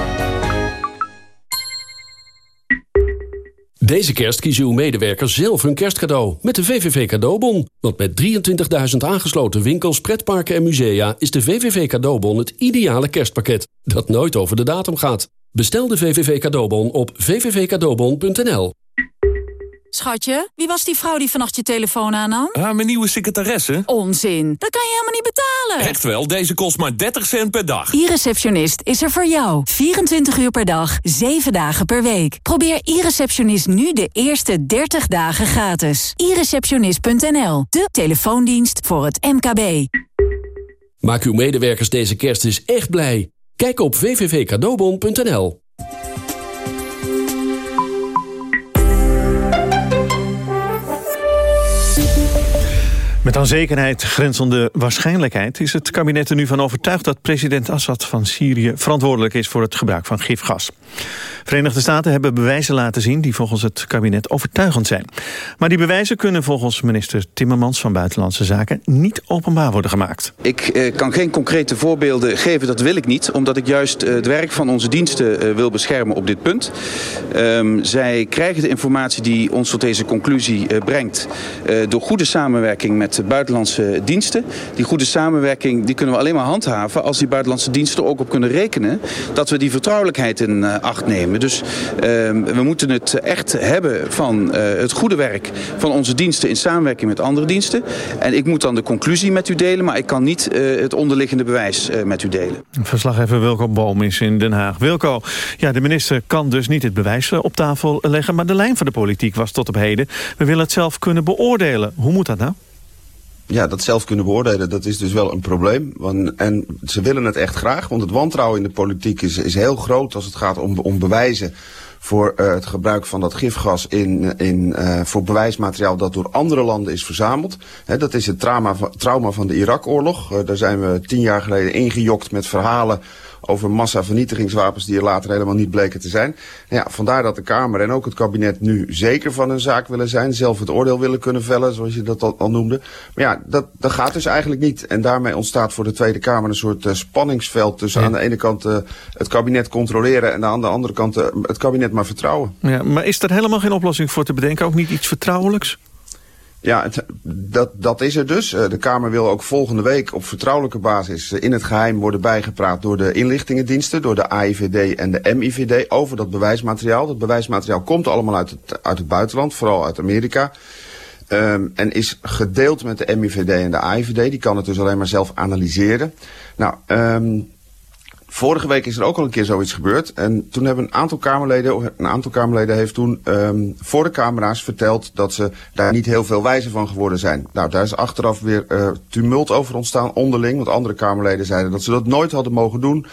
Deze kerst kiezen uw medewerkers zelf hun kerstcadeau met de VVV Cadeaubon. Want met 23.000 aangesloten winkels, pretparken en musea... is de VVV Cadeaubon het ideale kerstpakket dat nooit over de datum gaat. Bestel de VVV Cadeaubon op vvvcadeaubon.nl. Schatje, wie was die vrouw die vannacht je telefoon aannam? Ah, mijn nieuwe secretaresse. Onzin, dat kan je helemaal niet betalen. Echt wel, deze kost maar 30 cent per dag. E-receptionist is er voor jou. 24 uur per dag, 7 dagen per week. Probeer e-receptionist nu de eerste 30 dagen gratis. e-receptionist.nl, de telefoondienst voor het MKB. Maak uw medewerkers deze kerst eens echt blij. Kijk op vvvcadeaubon.nl. Met aan zekerheid grenzende waarschijnlijkheid is het kabinet er nu van overtuigd dat president Assad van Syrië verantwoordelijk is voor het gebruik van gifgas. Verenigde Staten hebben bewijzen laten zien die volgens het kabinet overtuigend zijn. Maar die bewijzen kunnen volgens minister Timmermans van Buitenlandse Zaken niet openbaar worden gemaakt. Ik eh, kan geen concrete voorbeelden geven, dat wil ik niet, omdat ik juist eh, het werk van onze diensten eh, wil beschermen op dit punt. Ehm, zij krijgen de informatie die ons tot deze conclusie eh, brengt eh, door goede samenwerking met buitenlandse diensten. Die goede samenwerking die kunnen we alleen maar handhaven als die buitenlandse diensten ook op kunnen rekenen dat we die vertrouwelijkheid in eh, acht nemen. Dus ehm, we moeten het echt hebben van eh, het goede werk van onze diensten in samenwerking met andere diensten. En ik moet dan de conclusie met u delen, maar ik kan niet eh, het onderliggende bewijs met u delen. Verslaggever Wilco Boom is in Den Haag. Wilco, ja, de minister kan dus niet het bewijs op tafel leggen... maar de lijn van de politiek was tot op heden... we willen het zelf kunnen beoordelen. Hoe moet dat nou? Ja, dat zelf kunnen beoordelen, dat is dus wel een probleem. Want, en ze willen het echt graag, want het wantrouwen in de politiek is, is heel groot als het gaat om, om bewijzen voor uh, het gebruik van dat gifgas in, in, uh, voor bewijsmateriaal dat door andere landen is verzameld. Dat is het trauma trauma van de Irak-oorlog. Uh, daar zijn we tien jaar geleden ingejokt met verhalen over massavernietigingswapens die er later helemaal niet bleken te zijn. Ja, vandaar dat de Kamer en ook het kabinet nu zeker van een zaak willen zijn. Zelf het oordeel willen kunnen vellen, zoals je dat al, al noemde. Maar ja, dat, dat gaat dus eigenlijk niet. En daarmee ontstaat voor de Tweede Kamer een soort uh, spanningsveld tussen ja. aan de ene kant uh, het kabinet controleren en aan de andere kant uh, het kabinet maar vertrouwen. Ja, maar is er helemaal geen oplossing voor te bedenken? Ook niet iets vertrouwelijks? Ja, dat, dat is er dus. De Kamer wil ook volgende week op vertrouwelijke basis in het geheim worden bijgepraat door de inlichtingendiensten, door de AIVD en de MIVD over dat bewijsmateriaal. Dat bewijsmateriaal komt allemaal uit het, uit het buitenland, vooral uit Amerika. Um, en is gedeeld met de MIVD en de AIVD. Die kan het dus alleen maar zelf analyseren. Nou, um, Vorige week is er ook al een keer zoiets gebeurd. En toen hebben een aantal Kamerleden, een aantal Kamerleden heeft toen um, voor de camera's verteld dat ze daar niet heel veel wijzer van geworden zijn. Nou, daar is achteraf weer uh, tumult over ontstaan onderling. Want andere Kamerleden zeiden dat ze dat nooit hadden mogen doen.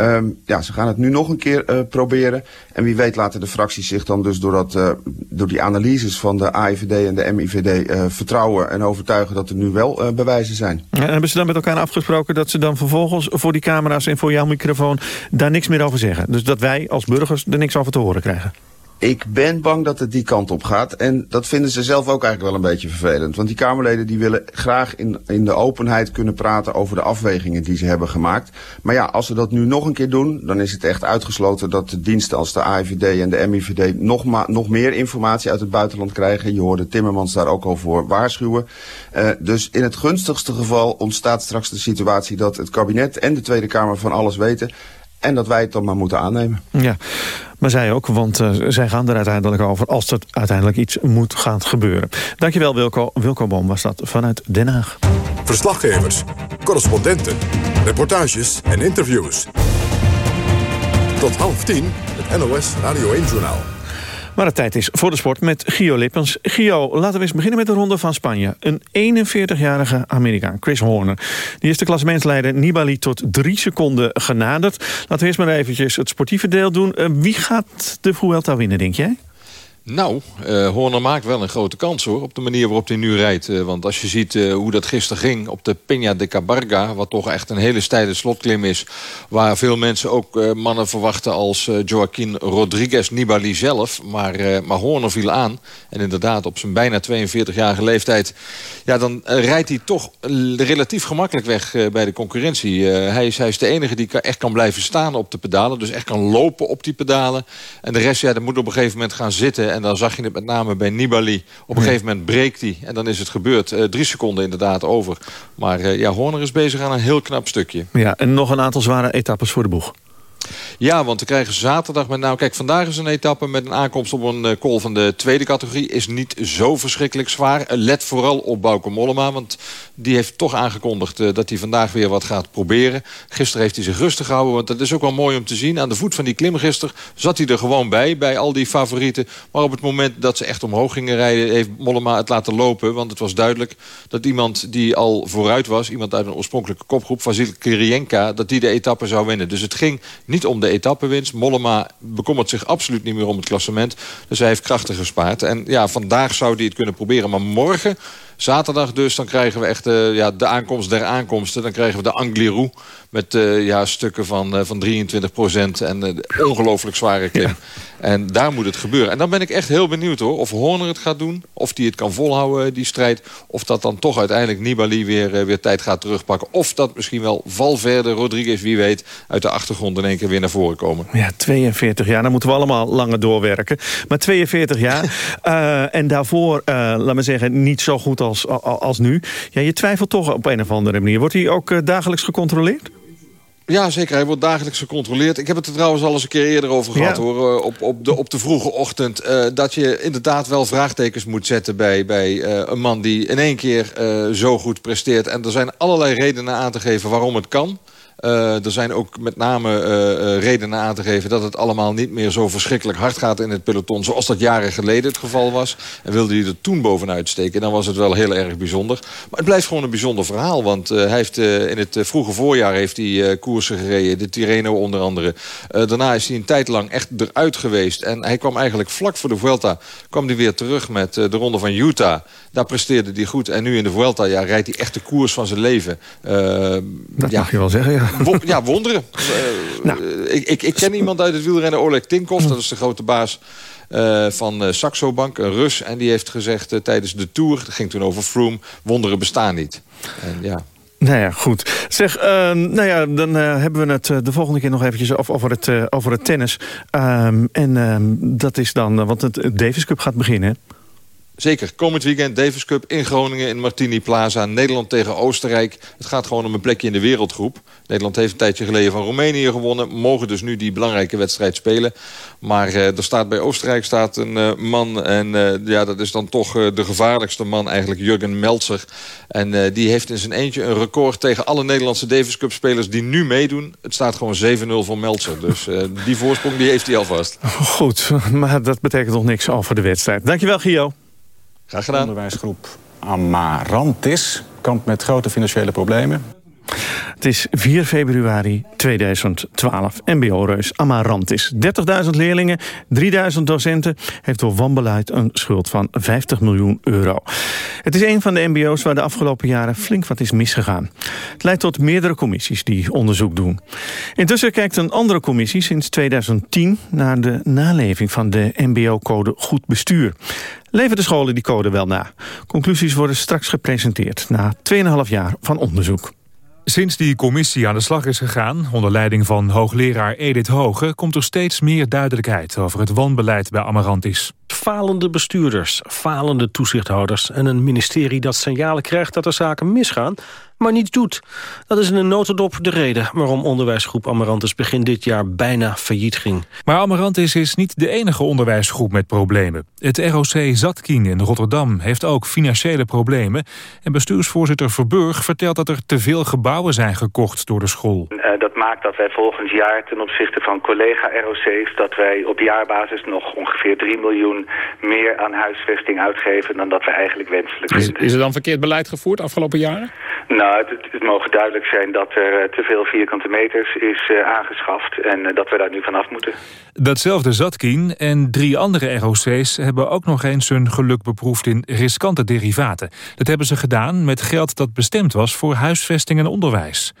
Um, ja, ze gaan het nu nog een keer uh, proberen. En wie weet laten de fracties zich dan dus door, dat, uh, door die analyses van de AIVD en de MIVD uh, vertrouwen en overtuigen dat er nu wel bewijzen zijn. En hebben ze dan met elkaar afgesproken dat ze dan vervolgens voor die camera's en voor jouw microfoon daar niks meer over zeggen? Dus dat wij als burgers er niks over te horen krijgen? Ik ben bang dat het die kant op gaat. En dat vinden ze zelf ook eigenlijk wel een beetje vervelend. Want die Kamerleden die willen graag in, in de openheid kunnen praten over de afwegingen die ze hebben gemaakt. Maar ja, als ze dat nu nog een keer doen, dan is het echt uitgesloten dat de diensten als de AIVD en de MIVD nog, nog meer informatie uit het buitenland krijgen. Je hoorde Timmermans daar ook al voor waarschuwen. Uh, dus in het gunstigste geval ontstaat straks de situatie dat het kabinet en de Tweede Kamer van alles weten. En dat wij het dan maar moeten aannemen. Ja, maar zij ook, want uh, zij gaan er uiteindelijk over... als er uiteindelijk iets moet gaan gebeuren. Dankjewel Wilco. Wilco Boom was dat vanuit Den Haag. Verslaggevers, correspondenten, reportages en interviews. Tot half tien, het NOS Radio 1-journaal. Maar het tijd is voor de sport met Gio Lippens. Gio, laten we eens beginnen met de ronde van Spanje. Een 41-jarige Amerikaan, Chris Horner. Die is de klassementsleider Nibali tot drie seconden genaderd. Laten we eerst maar eventjes het sportieve deel doen. Uh, wie gaat de Vuelta winnen, denk jij? Nou, uh, Horner maakt wel een grote kans hoor, op de manier waarop hij nu rijdt. Uh, want als je ziet uh, hoe dat gisteren ging op de Peña de Cabarga... wat toch echt een hele steile slotklim is... waar veel mensen ook mannen verwachten als Joaquin Rodriguez Nibali zelf. Maar, maar Horner viel aan. En inderdaad, op zijn bijna 42-jarige leeftijd... ja, dan rijdt hij toch relatief gemakkelijk weg bij de concurrentie. hij, is, hij is de enige die echt kan blijven staan op de pedalen. Dus echt kan lopen op die pedalen. En de rest, ja, dat moet op een gegeven moment gaan zitten... En dan zag je het met name bij Nibali. Op een gegeven moment breekt hij. En dan is het gebeurd. Uh, drie seconden inderdaad over. Maar uh, ja, Horner is bezig aan een heel knap stukje. Ja, en nog een aantal zware etappes voor de boeg. Ja, want we krijgen zaterdag met... Nou, kijk, vandaag is een etappe met een aankomst op een call van de tweede categorie. Is niet zo verschrikkelijk zwaar. Uh, let vooral op Bauke Mollema, want die heeft toch aangekondigd... Uh, dat hij vandaag weer wat gaat proberen. Gisteren heeft hij zich rustig gehouden, want dat is ook wel mooi om te zien. Aan de voet van die klim gisteren zat hij er gewoon bij, bij al die favorieten. Maar op het moment dat ze echt omhoog gingen rijden... heeft Mollema het laten lopen, want het was duidelijk... dat iemand die al vooruit was, iemand uit een oorspronkelijke kopgroep... Vasil Kirienka, dat die de etappe zou winnen. Dus het ging niet om de etappewinst. Mollema bekommert zich absoluut niet meer om het klassement. Dus hij heeft krachten gespaard. En ja, vandaag zou hij het kunnen proberen. Maar morgen Zaterdag dus, dan krijgen we echt ja, de aankomst der aankomsten. Dan krijgen we de Angliru met uh, ja, stukken van, uh, van 23 procent en ongelooflijk zware klim. En daar moet het gebeuren. En dan ben ik echt heel benieuwd hoor. Of Horner het gaat doen. Of die het kan volhouden, die strijd. Of dat dan toch uiteindelijk Nibali weer, weer tijd gaat terugpakken. Of dat misschien wel Valverde, Rodriguez, wie weet... uit de achtergrond in één keer weer naar voren komen. Ja, 42 jaar. Dan moeten we allemaal langer doorwerken. Maar 42 jaar. uh, en daarvoor, uh, laat maar zeggen, niet zo goed als, als nu. Ja, je twijfelt toch op een of andere manier. Wordt hij ook uh, dagelijks gecontroleerd? Ja, zeker. Hij wordt dagelijks gecontroleerd. Ik heb het er trouwens al eens een keer eerder over gehad, ja. hoor. Op, op, de, op de vroege ochtend. Uh, dat je inderdaad wel vraagtekens moet zetten bij, bij uh, een man die in één keer uh, zo goed presteert. En er zijn allerlei redenen aan te geven waarom het kan. Uh, er zijn ook met name uh, redenen aan te geven... dat het allemaal niet meer zo verschrikkelijk hard gaat in het peloton... zoals dat jaren geleden het geval was. En wilde hij er toen bovenuit steken, dan was het wel heel erg bijzonder. Maar het blijft gewoon een bijzonder verhaal. Want hij heeft, in het vroege voorjaar heeft hij koersen gereden. De Tirreno onder andere. daarna is hij een tijd lang echt eruit geweest. En hij kwam eigenlijk vlak voor de Vuelta... kwam hij weer terug met de ronde van Utah. Daar presteerde hij goed. En nu in de Vuelta ja, rijdt hij echt de koers van zijn leven. dat ja. mag je wel zeggen, ja. Ja, wonderen. Uh, nou. ik, ik, ik, ken iemand uit het wielrennen, Oleg Tinkov. Dat is de grote baas uh, van uh, Saxo Bank, een Rus. En die heeft gezegd uh, tijdens de Tour, het ging toen over Froome... wonderen bestaan niet. En, ja. Nou ja, goed. Zeg, uh, nou ja, dan uh, hebben we het uh, de volgende keer nog eventjes over het, over het tennis. Um, en ehm, dat is dan, want het Davis Cup gaat beginnen, Zeker, komend weekend Davis Cup in Groningen in Martini Plaza. Nederland tegen Oostenrijk. Het gaat gewoon om een plekje in de wereldgroep. Nederland heeft een tijdje geleden van Roemenië gewonnen. Mogen dus nu die belangrijke wedstrijd spelen. Maar uh, er staat bij Oostenrijk staat een uh, man. En uh, ja, dat is dan toch de gevaarlijkste man eigenlijk, Jurgen Meltzer. En die heeft in zijn eentje een record tegen alle Nederlandse Davis Cup spelers die nu meedoen. Het staat gewoon 7-0 voor Meltzer. Dus die voorsprong die heeft hij alvast. Goed, maar dat betekent nog niks over de wedstrijd. Dankjewel, Gio. Graag gedaan. Onderwijsgroep Amarantis kampt met grote financiële problemen. Het is 4 februari 2012. MBO-reus Amarantis. 30.000 leerlingen, 3.000 docenten... heeft door wanbeleid een schuld van 50 miljoen euro. Het is een van de MBO's waar de afgelopen jaren flink wat is misgegaan. Het leidt tot meerdere commissies die onderzoek doen. Intussen kijkt een andere commissie sinds 2010... naar de naleving van de MBO-code Goed Bestuur. Leven de scholen die code wel na? Conclusies worden straks gepresenteerd... na 2,5 jaar van onderzoek. Sinds die commissie aan de slag is gegaan, onder leiding van hoogleraar Edith Hoge, komt er steeds meer duidelijkheid over het wanbeleid bij Amarantis. Falende bestuurders, falende toezichthouders en een ministerie dat signalen krijgt dat er zaken misgaan, maar niets doet. Dat is in een notendop de reden waarom onderwijsgroep Amarantis begin dit jaar bijna failliet ging. Maar Amarantis is niet de enige onderwijsgroep met problemen. Het ROC Zatkin in Rotterdam heeft ook financiële problemen. En bestuursvoorzitter Verburg vertelt dat er te veel gebouwen zijn gekocht door de school. Uh, dat maakt dat wij volgend jaar ten opzichte van collega-ROC's... dat wij op jaarbasis nog ongeveer 3 miljoen meer aan huisvesting uitgeven... dan dat we eigenlijk wenselijk is, vinden. Is er dan verkeerd beleid gevoerd afgelopen jaren? Nou, het, het, het mogen duidelijk zijn dat er uh, te veel vierkante meters is uh, aangeschaft... en uh, dat we daar nu vanaf moeten. Datzelfde Zatkin en drie andere ROC's hebben ook nog eens hun geluk beproefd in riskante derivaten. Dat hebben ze gedaan met geld dat bestemd was voor huisvesting en onderwijs.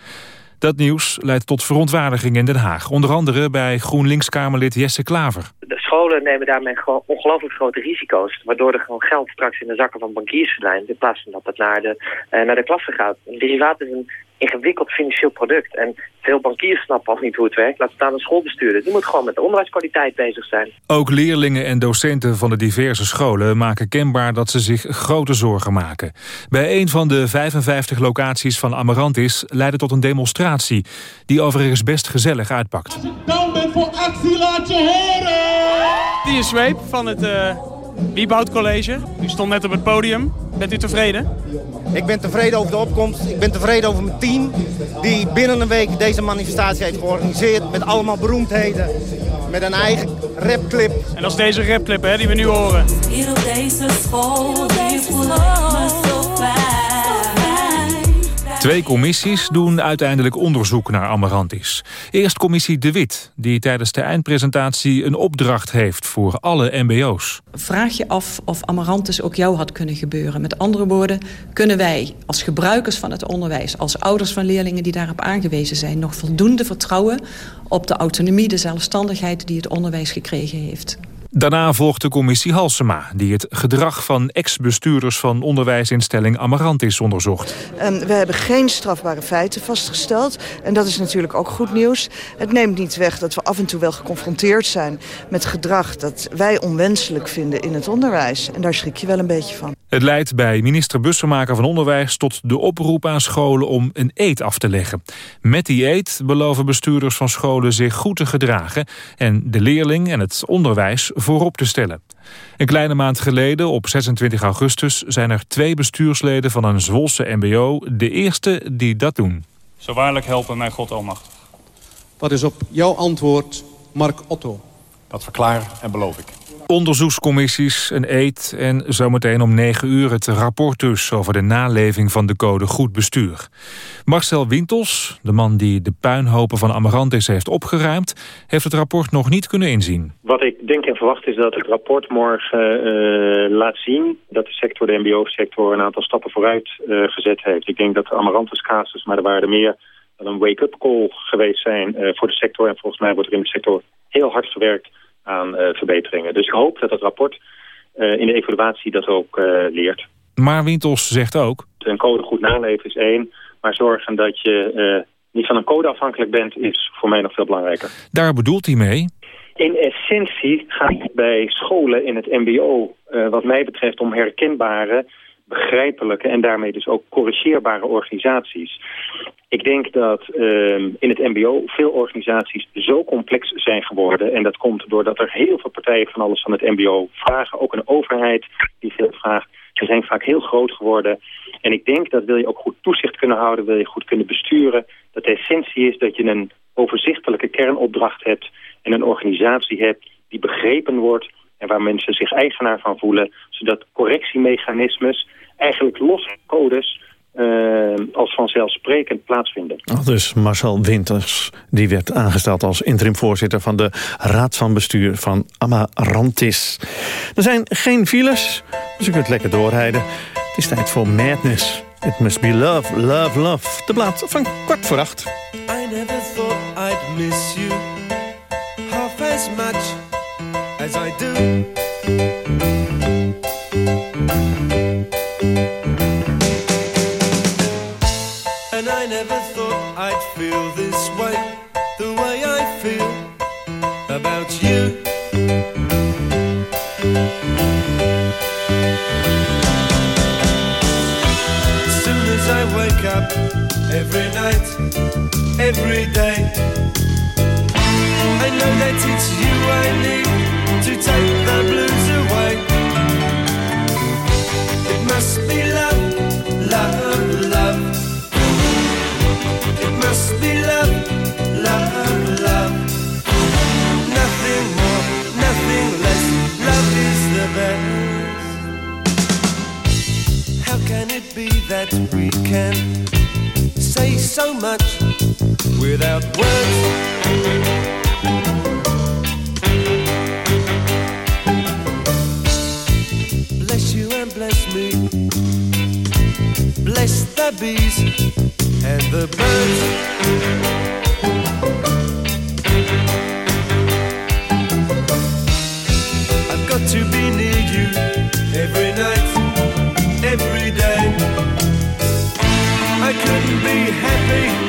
Dat nieuws leidt tot verontwaardiging in Den Haag. Onder andere bij GroenLinks-Kamerlid Jesse Klaver. Scholen nemen daarmee gewoon ongelooflijk grote risico's. Waardoor er gewoon geld straks in de zakken van bankiers verdwijnt. In plaats van dat het naar de, uh, naar de klasse gaat. Een derivaat is een ingewikkeld financieel product. En veel bankiers snappen al niet hoe het werkt. Laat staan een schoolbestuurder. Die moet gewoon met de onderwijskwaliteit bezig zijn. Ook leerlingen en docenten van de diverse scholen maken kenbaar dat ze zich grote zorgen maken. Bij een van de 55 locaties van Amarantis leidde tot een demonstratie. Die overigens best gezellig uitpakt. Bent voor actie, laat je horen! Die is Zweep van het uh, Wieboud College. U stond net op het podium. Bent u tevreden? Ik ben tevreden over de opkomst. Ik ben tevreden over mijn team. Die binnen een week deze manifestatie heeft georganiseerd. Met allemaal beroemdheden. Met een eigen rapclip. En dat is deze rapclip hè, die we nu horen. Hier op deze school, fijn. Twee commissies doen uiteindelijk onderzoek naar Amarantis. Eerst commissie De Wit, die tijdens de eindpresentatie een opdracht heeft voor alle mbo's. Vraag je af of Amarantis ook jou had kunnen gebeuren. Met andere woorden, kunnen wij als gebruikers van het onderwijs... als ouders van leerlingen die daarop aangewezen zijn... nog voldoende vertrouwen op de autonomie, de zelfstandigheid... die het onderwijs gekregen heeft. Daarna volgt de commissie Halsema... die het gedrag van ex-bestuurders van onderwijsinstelling Amarantis onderzocht. Um, we hebben geen strafbare feiten vastgesteld. En dat is natuurlijk ook goed nieuws. Het neemt niet weg dat we af en toe wel geconfronteerd zijn... met gedrag dat wij onwenselijk vinden in het onderwijs. En daar schrik je wel een beetje van. Het leidt bij minister Bussemaker van Onderwijs tot de oproep aan scholen om een eed af te leggen. Met die eed beloven bestuurders van scholen zich goed te gedragen en de leerling en het onderwijs voorop te stellen. Een kleine maand geleden, op 26 augustus, zijn er twee bestuursleden van een Zwolse mbo de eerste die dat doen. Zo waarlijk helpen mij God almachtig. Wat is op jouw antwoord, Mark Otto? Dat verklaar en beloof ik. Onderzoekscommissies, een eed en zometeen om 9 uur het rapport dus over de naleving van de code goed bestuur. Marcel Wintels, de man die de puinhopen van Amarantis heeft opgeruimd, heeft het rapport nog niet kunnen inzien. Wat ik denk en verwacht is dat het rapport morgen uh, laat zien dat de sector, de mbo-sector, een aantal stappen vooruit uh, gezet heeft. Ik denk dat de Amarantis casus, maar er waren er meer een wake-up call geweest zijn uh, voor de sector. En volgens mij wordt er in de sector heel hard gewerkt aan uh, verbeteringen. Dus ik hoop dat het rapport uh, in de evaluatie dat ook uh, leert. Maar Wintels zegt ook... Een code goed naleven is één, maar zorgen dat je niet van een code afhankelijk bent... is voor mij nog veel belangrijker. Daar bedoelt hij mee? In essentie gaat het bij scholen in het mbo wat mij betreft om herkenbare begrijpelijke en daarmee dus ook corrigeerbare organisaties. Ik denk dat uh, in het mbo veel organisaties zo complex zijn geworden. En dat komt doordat er heel veel partijen van alles van het mbo vragen. Ook een overheid die veel vraagt. Ze zijn vaak heel groot geworden. En ik denk dat wil je ook goed toezicht kunnen houden, wil je goed kunnen besturen. Dat de essentie is dat je een overzichtelijke kernopdracht hebt en een organisatie hebt die begrepen wordt en waar mensen zich eigenaar van voelen, zodat correctiemechanismes eigenlijk los codes uh, als vanzelfsprekend plaatsvinden. Oh, dus Marcel Winters, die werd aangesteld als interimvoorzitter van de Raad van Bestuur van Amarantis. Er zijn geen files, dus je kunt lekker doorrijden. Het is tijd voor Madness. It must be love, love, love. De plaat van kwart voor acht. I never thought I'd miss you soon as I wake up, every night, every day, I know that it's you I need to take the blues away. It must be love, love, love. It must be love, love, love. Nothing more, nothing less. Love is the best. Be that we can say so much without words? bless you and bless me. Bless the bees and the birds. Be happy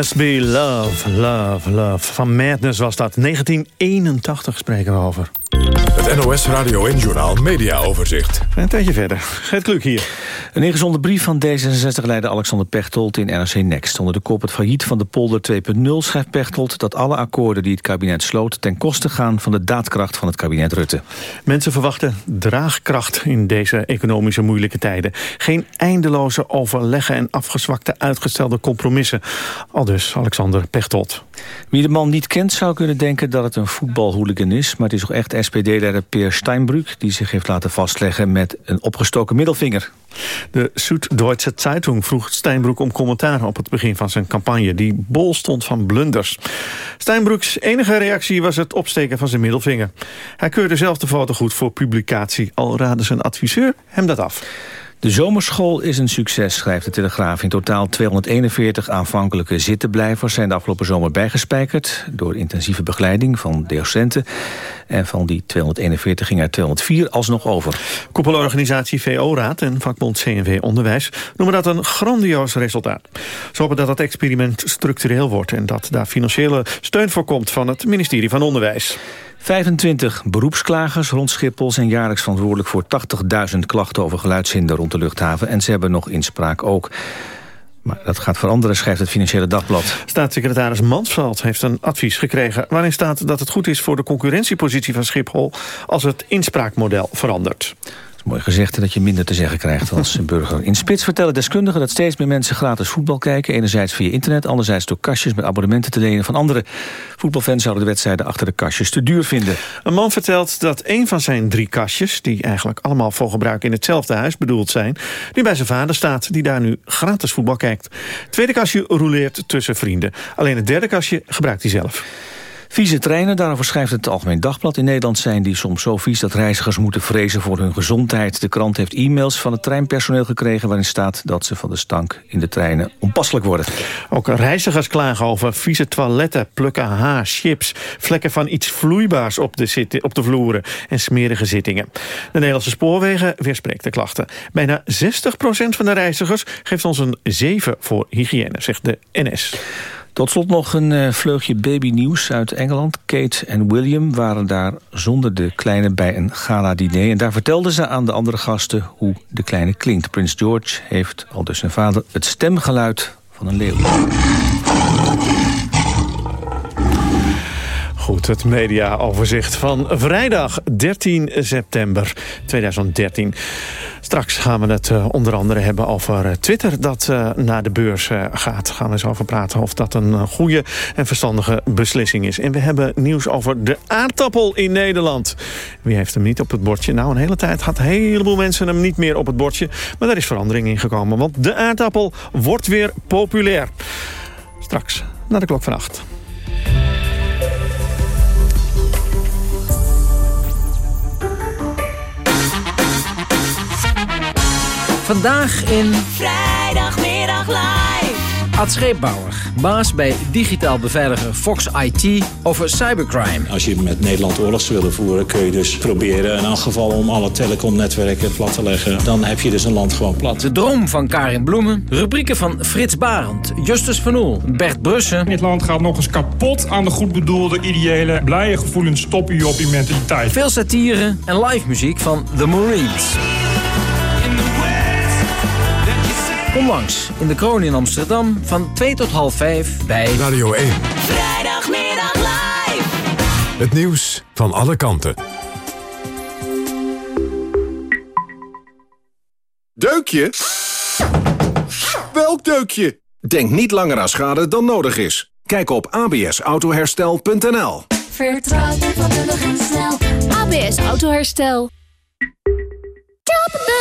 must be love, love, love. Van Madness was dat. 1981 spreken we over. Het NOS Radio en Journal Media Overzicht. Een tijdje verder. Gert Kluk hier. Een ingezonde brief van D66-leider Alexander Pechtold in NRC Next. Onder de kop het failliet van de polder 2.0 schrijft Pechtold... dat alle akkoorden die het kabinet sloot ten koste gaan... van de daadkracht van het kabinet Rutte. Mensen verwachten draagkracht in deze economische moeilijke tijden. Geen eindeloze overleggen en afgezwakte uitgestelde compromissen. Al dus Alexander Pechtold. Wie de man niet kent zou kunnen denken dat het een voetbalhooligan is... maar het is toch echt SPD-leider Peer Steinbrück... die zich heeft laten vastleggen met een opgestoken middelvinger. De Süddeutsche Zeitung vroeg Steinbrück om commentaar op het begin van zijn campagne... die bol stond van blunders. Steinbrücks enige reactie was het opsteken van zijn middelvinger. Hij keurde zelf de foto goed voor publicatie... al raadde zijn adviseur hem dat af. De zomerschool is een succes, schrijft de Telegraaf. In totaal 241 aanvankelijke zittenblijvers zijn de afgelopen zomer bijgespijkerd... door intensieve begeleiding van docenten. En van die 241 ging er 204 alsnog over. Koepelorganisatie VO-raad en vakbond CNV Onderwijs noemen dat een grandioos resultaat. Ze hopen dat het experiment structureel wordt... en dat daar financiële steun voor komt van het ministerie van Onderwijs. 25 beroepsklagers rond Schiphol zijn jaarlijks verantwoordelijk voor 80.000 klachten over geluidshinder rond de luchthaven. En ze hebben nog inspraak ook. Maar dat gaat veranderen, schrijft het Financiële Dagblad. Staatssecretaris Mansveld heeft een advies gekregen... waarin staat dat het goed is voor de concurrentiepositie van Schiphol... als het inspraakmodel verandert. Mooi gezegd dat je minder te zeggen krijgt als burger. In Spits vertellen deskundigen dat steeds meer mensen gratis voetbal kijken. Enerzijds via internet, anderzijds door kastjes met abonnementen te lenen van anderen. Voetbalfans zouden de wedstrijden achter de kastjes te duur vinden. Een man vertelt dat een van zijn drie kastjes... die eigenlijk allemaal voor gebruik in hetzelfde huis bedoeld zijn... nu bij zijn vader staat, die daar nu gratis voetbal kijkt. Het tweede kastje roleert tussen vrienden. Alleen het derde kastje gebruikt hij zelf. Vieze treinen, daarover schrijft het Algemeen Dagblad. In Nederland zijn die soms zo vies dat reizigers moeten vrezen voor hun gezondheid. De krant heeft e-mails van het treinpersoneel gekregen... waarin staat dat ze van de stank in de treinen onpasselijk worden. Ook reizigers klagen over vieze toiletten, plukken haar, chips... vlekken van iets vloeibaars op de, op de vloeren en smerige zittingen. De Nederlandse spoorwegen weerspreekt de klachten. Bijna 60% van de reizigers geeft ons een 7 voor hygiëne, zegt de NS. Tot slot nog een uh, vleugje babynieuws uit Engeland. Kate en William waren daar zonder de kleine bij een gala-diner. En daar vertelden ze aan de andere gasten hoe de kleine klinkt. Prins George heeft, al dus zijn vader, het stemgeluid van een leeuw. Goed, het mediaoverzicht van vrijdag 13 september 2013. Straks gaan we het uh, onder andere hebben over uh, Twitter dat uh, naar de beurs gaat. Gaan we eens over praten of dat een goede en verstandige beslissing is. En we hebben nieuws over de aardappel in Nederland. Wie heeft hem niet op het bordje? Nou, een hele tijd had een heleboel mensen hem niet meer op het bordje. Maar daar is verandering in gekomen, want de aardappel wordt weer populair. Straks, naar de klok van acht. Vandaag in... Vrijdagmiddag live. Ad Scheepbouwer, baas bij digitaal beveiliger Fox IT over cybercrime. Als je met Nederland oorlogs willen voeren... kun je dus proberen in elk geval om alle telecomnetwerken plat te leggen. Dan heb je dus een land gewoon plat. De droom van Karin Bloemen. Rubrieken van Frits Barend, Justus Van Oel, Bert Brussen. Dit land gaat nog eens kapot aan de goed bedoelde, ideële... blije gevoelens stoppen je op je mentaliteit. Veel satire en live muziek van The Marines. Kom langs in de Kroon in Amsterdam van 2 tot half 5 bij Radio 1. Vrijdagmiddag live. Het nieuws van alle kanten. Deukje? Welk deukje? Denk niet langer aan schade dan nodig is. Kijk op absautoherstel.nl Vertrouw en snel. ABS Autoherstel.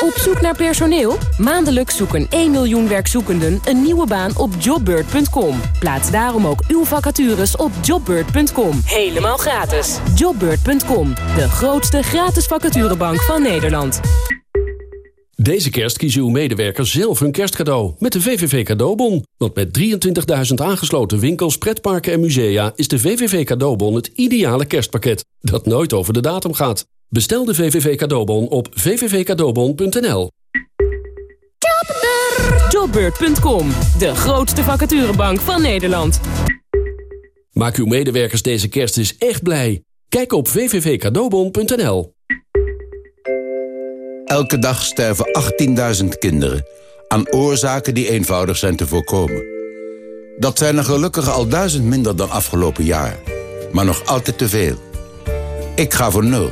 Op zoek naar personeel? Maandelijks zoeken 1 miljoen werkzoekenden een nieuwe baan op jobbird.com. Plaats daarom ook uw vacatures op jobbird.com. Helemaal gratis. Jobbird.com, de grootste gratis vacaturebank van Nederland. Deze kerst kiezen uw medewerkers zelf hun kerstcadeau met de VVV Cadeaubon. Want met 23.000 aangesloten winkels, pretparken en musea... is de VVV Cadeaubon het ideale kerstpakket dat nooit over de datum gaat. Bestel de VVV Cadeaubon op vvvcadeaubon.nl. Jobbird.com, de grootste vacaturebank van Nederland. Maak uw medewerkers deze kerst eens echt blij. Kijk op vvvcadeaubon.nl. Elke dag sterven 18.000 kinderen aan oorzaken die eenvoudig zijn te voorkomen. Dat zijn er gelukkig al duizend minder dan afgelopen jaar. Maar nog altijd te veel. Ik ga voor nul.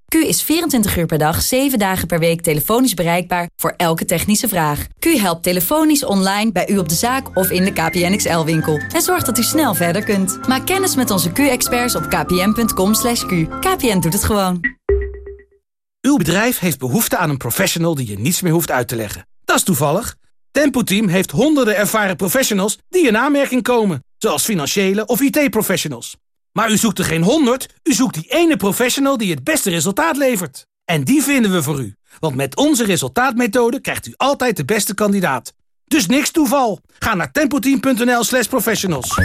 Q is 24 uur per dag, 7 dagen per week telefonisch bereikbaar voor elke technische vraag. Q helpt telefonisch online bij u op de zaak of in de KPN XL-winkel. En zorgt dat u snel verder kunt. Maak kennis met onze Q-experts op kpn.com. /q. KPN doet het gewoon. Uw bedrijf heeft behoefte aan een professional die je niets meer hoeft uit te leggen. Dat is toevallig. Tempo Team heeft honderden ervaren professionals die in aanmerking komen. Zoals financiële of IT-professionals. Maar u zoekt er geen honderd, u zoekt die ene professional die het beste resultaat levert. En die vinden we voor u. Want met onze resultaatmethode krijgt u altijd de beste kandidaat. Dus niks toeval. Ga naar tempoteam.nl slash professionals.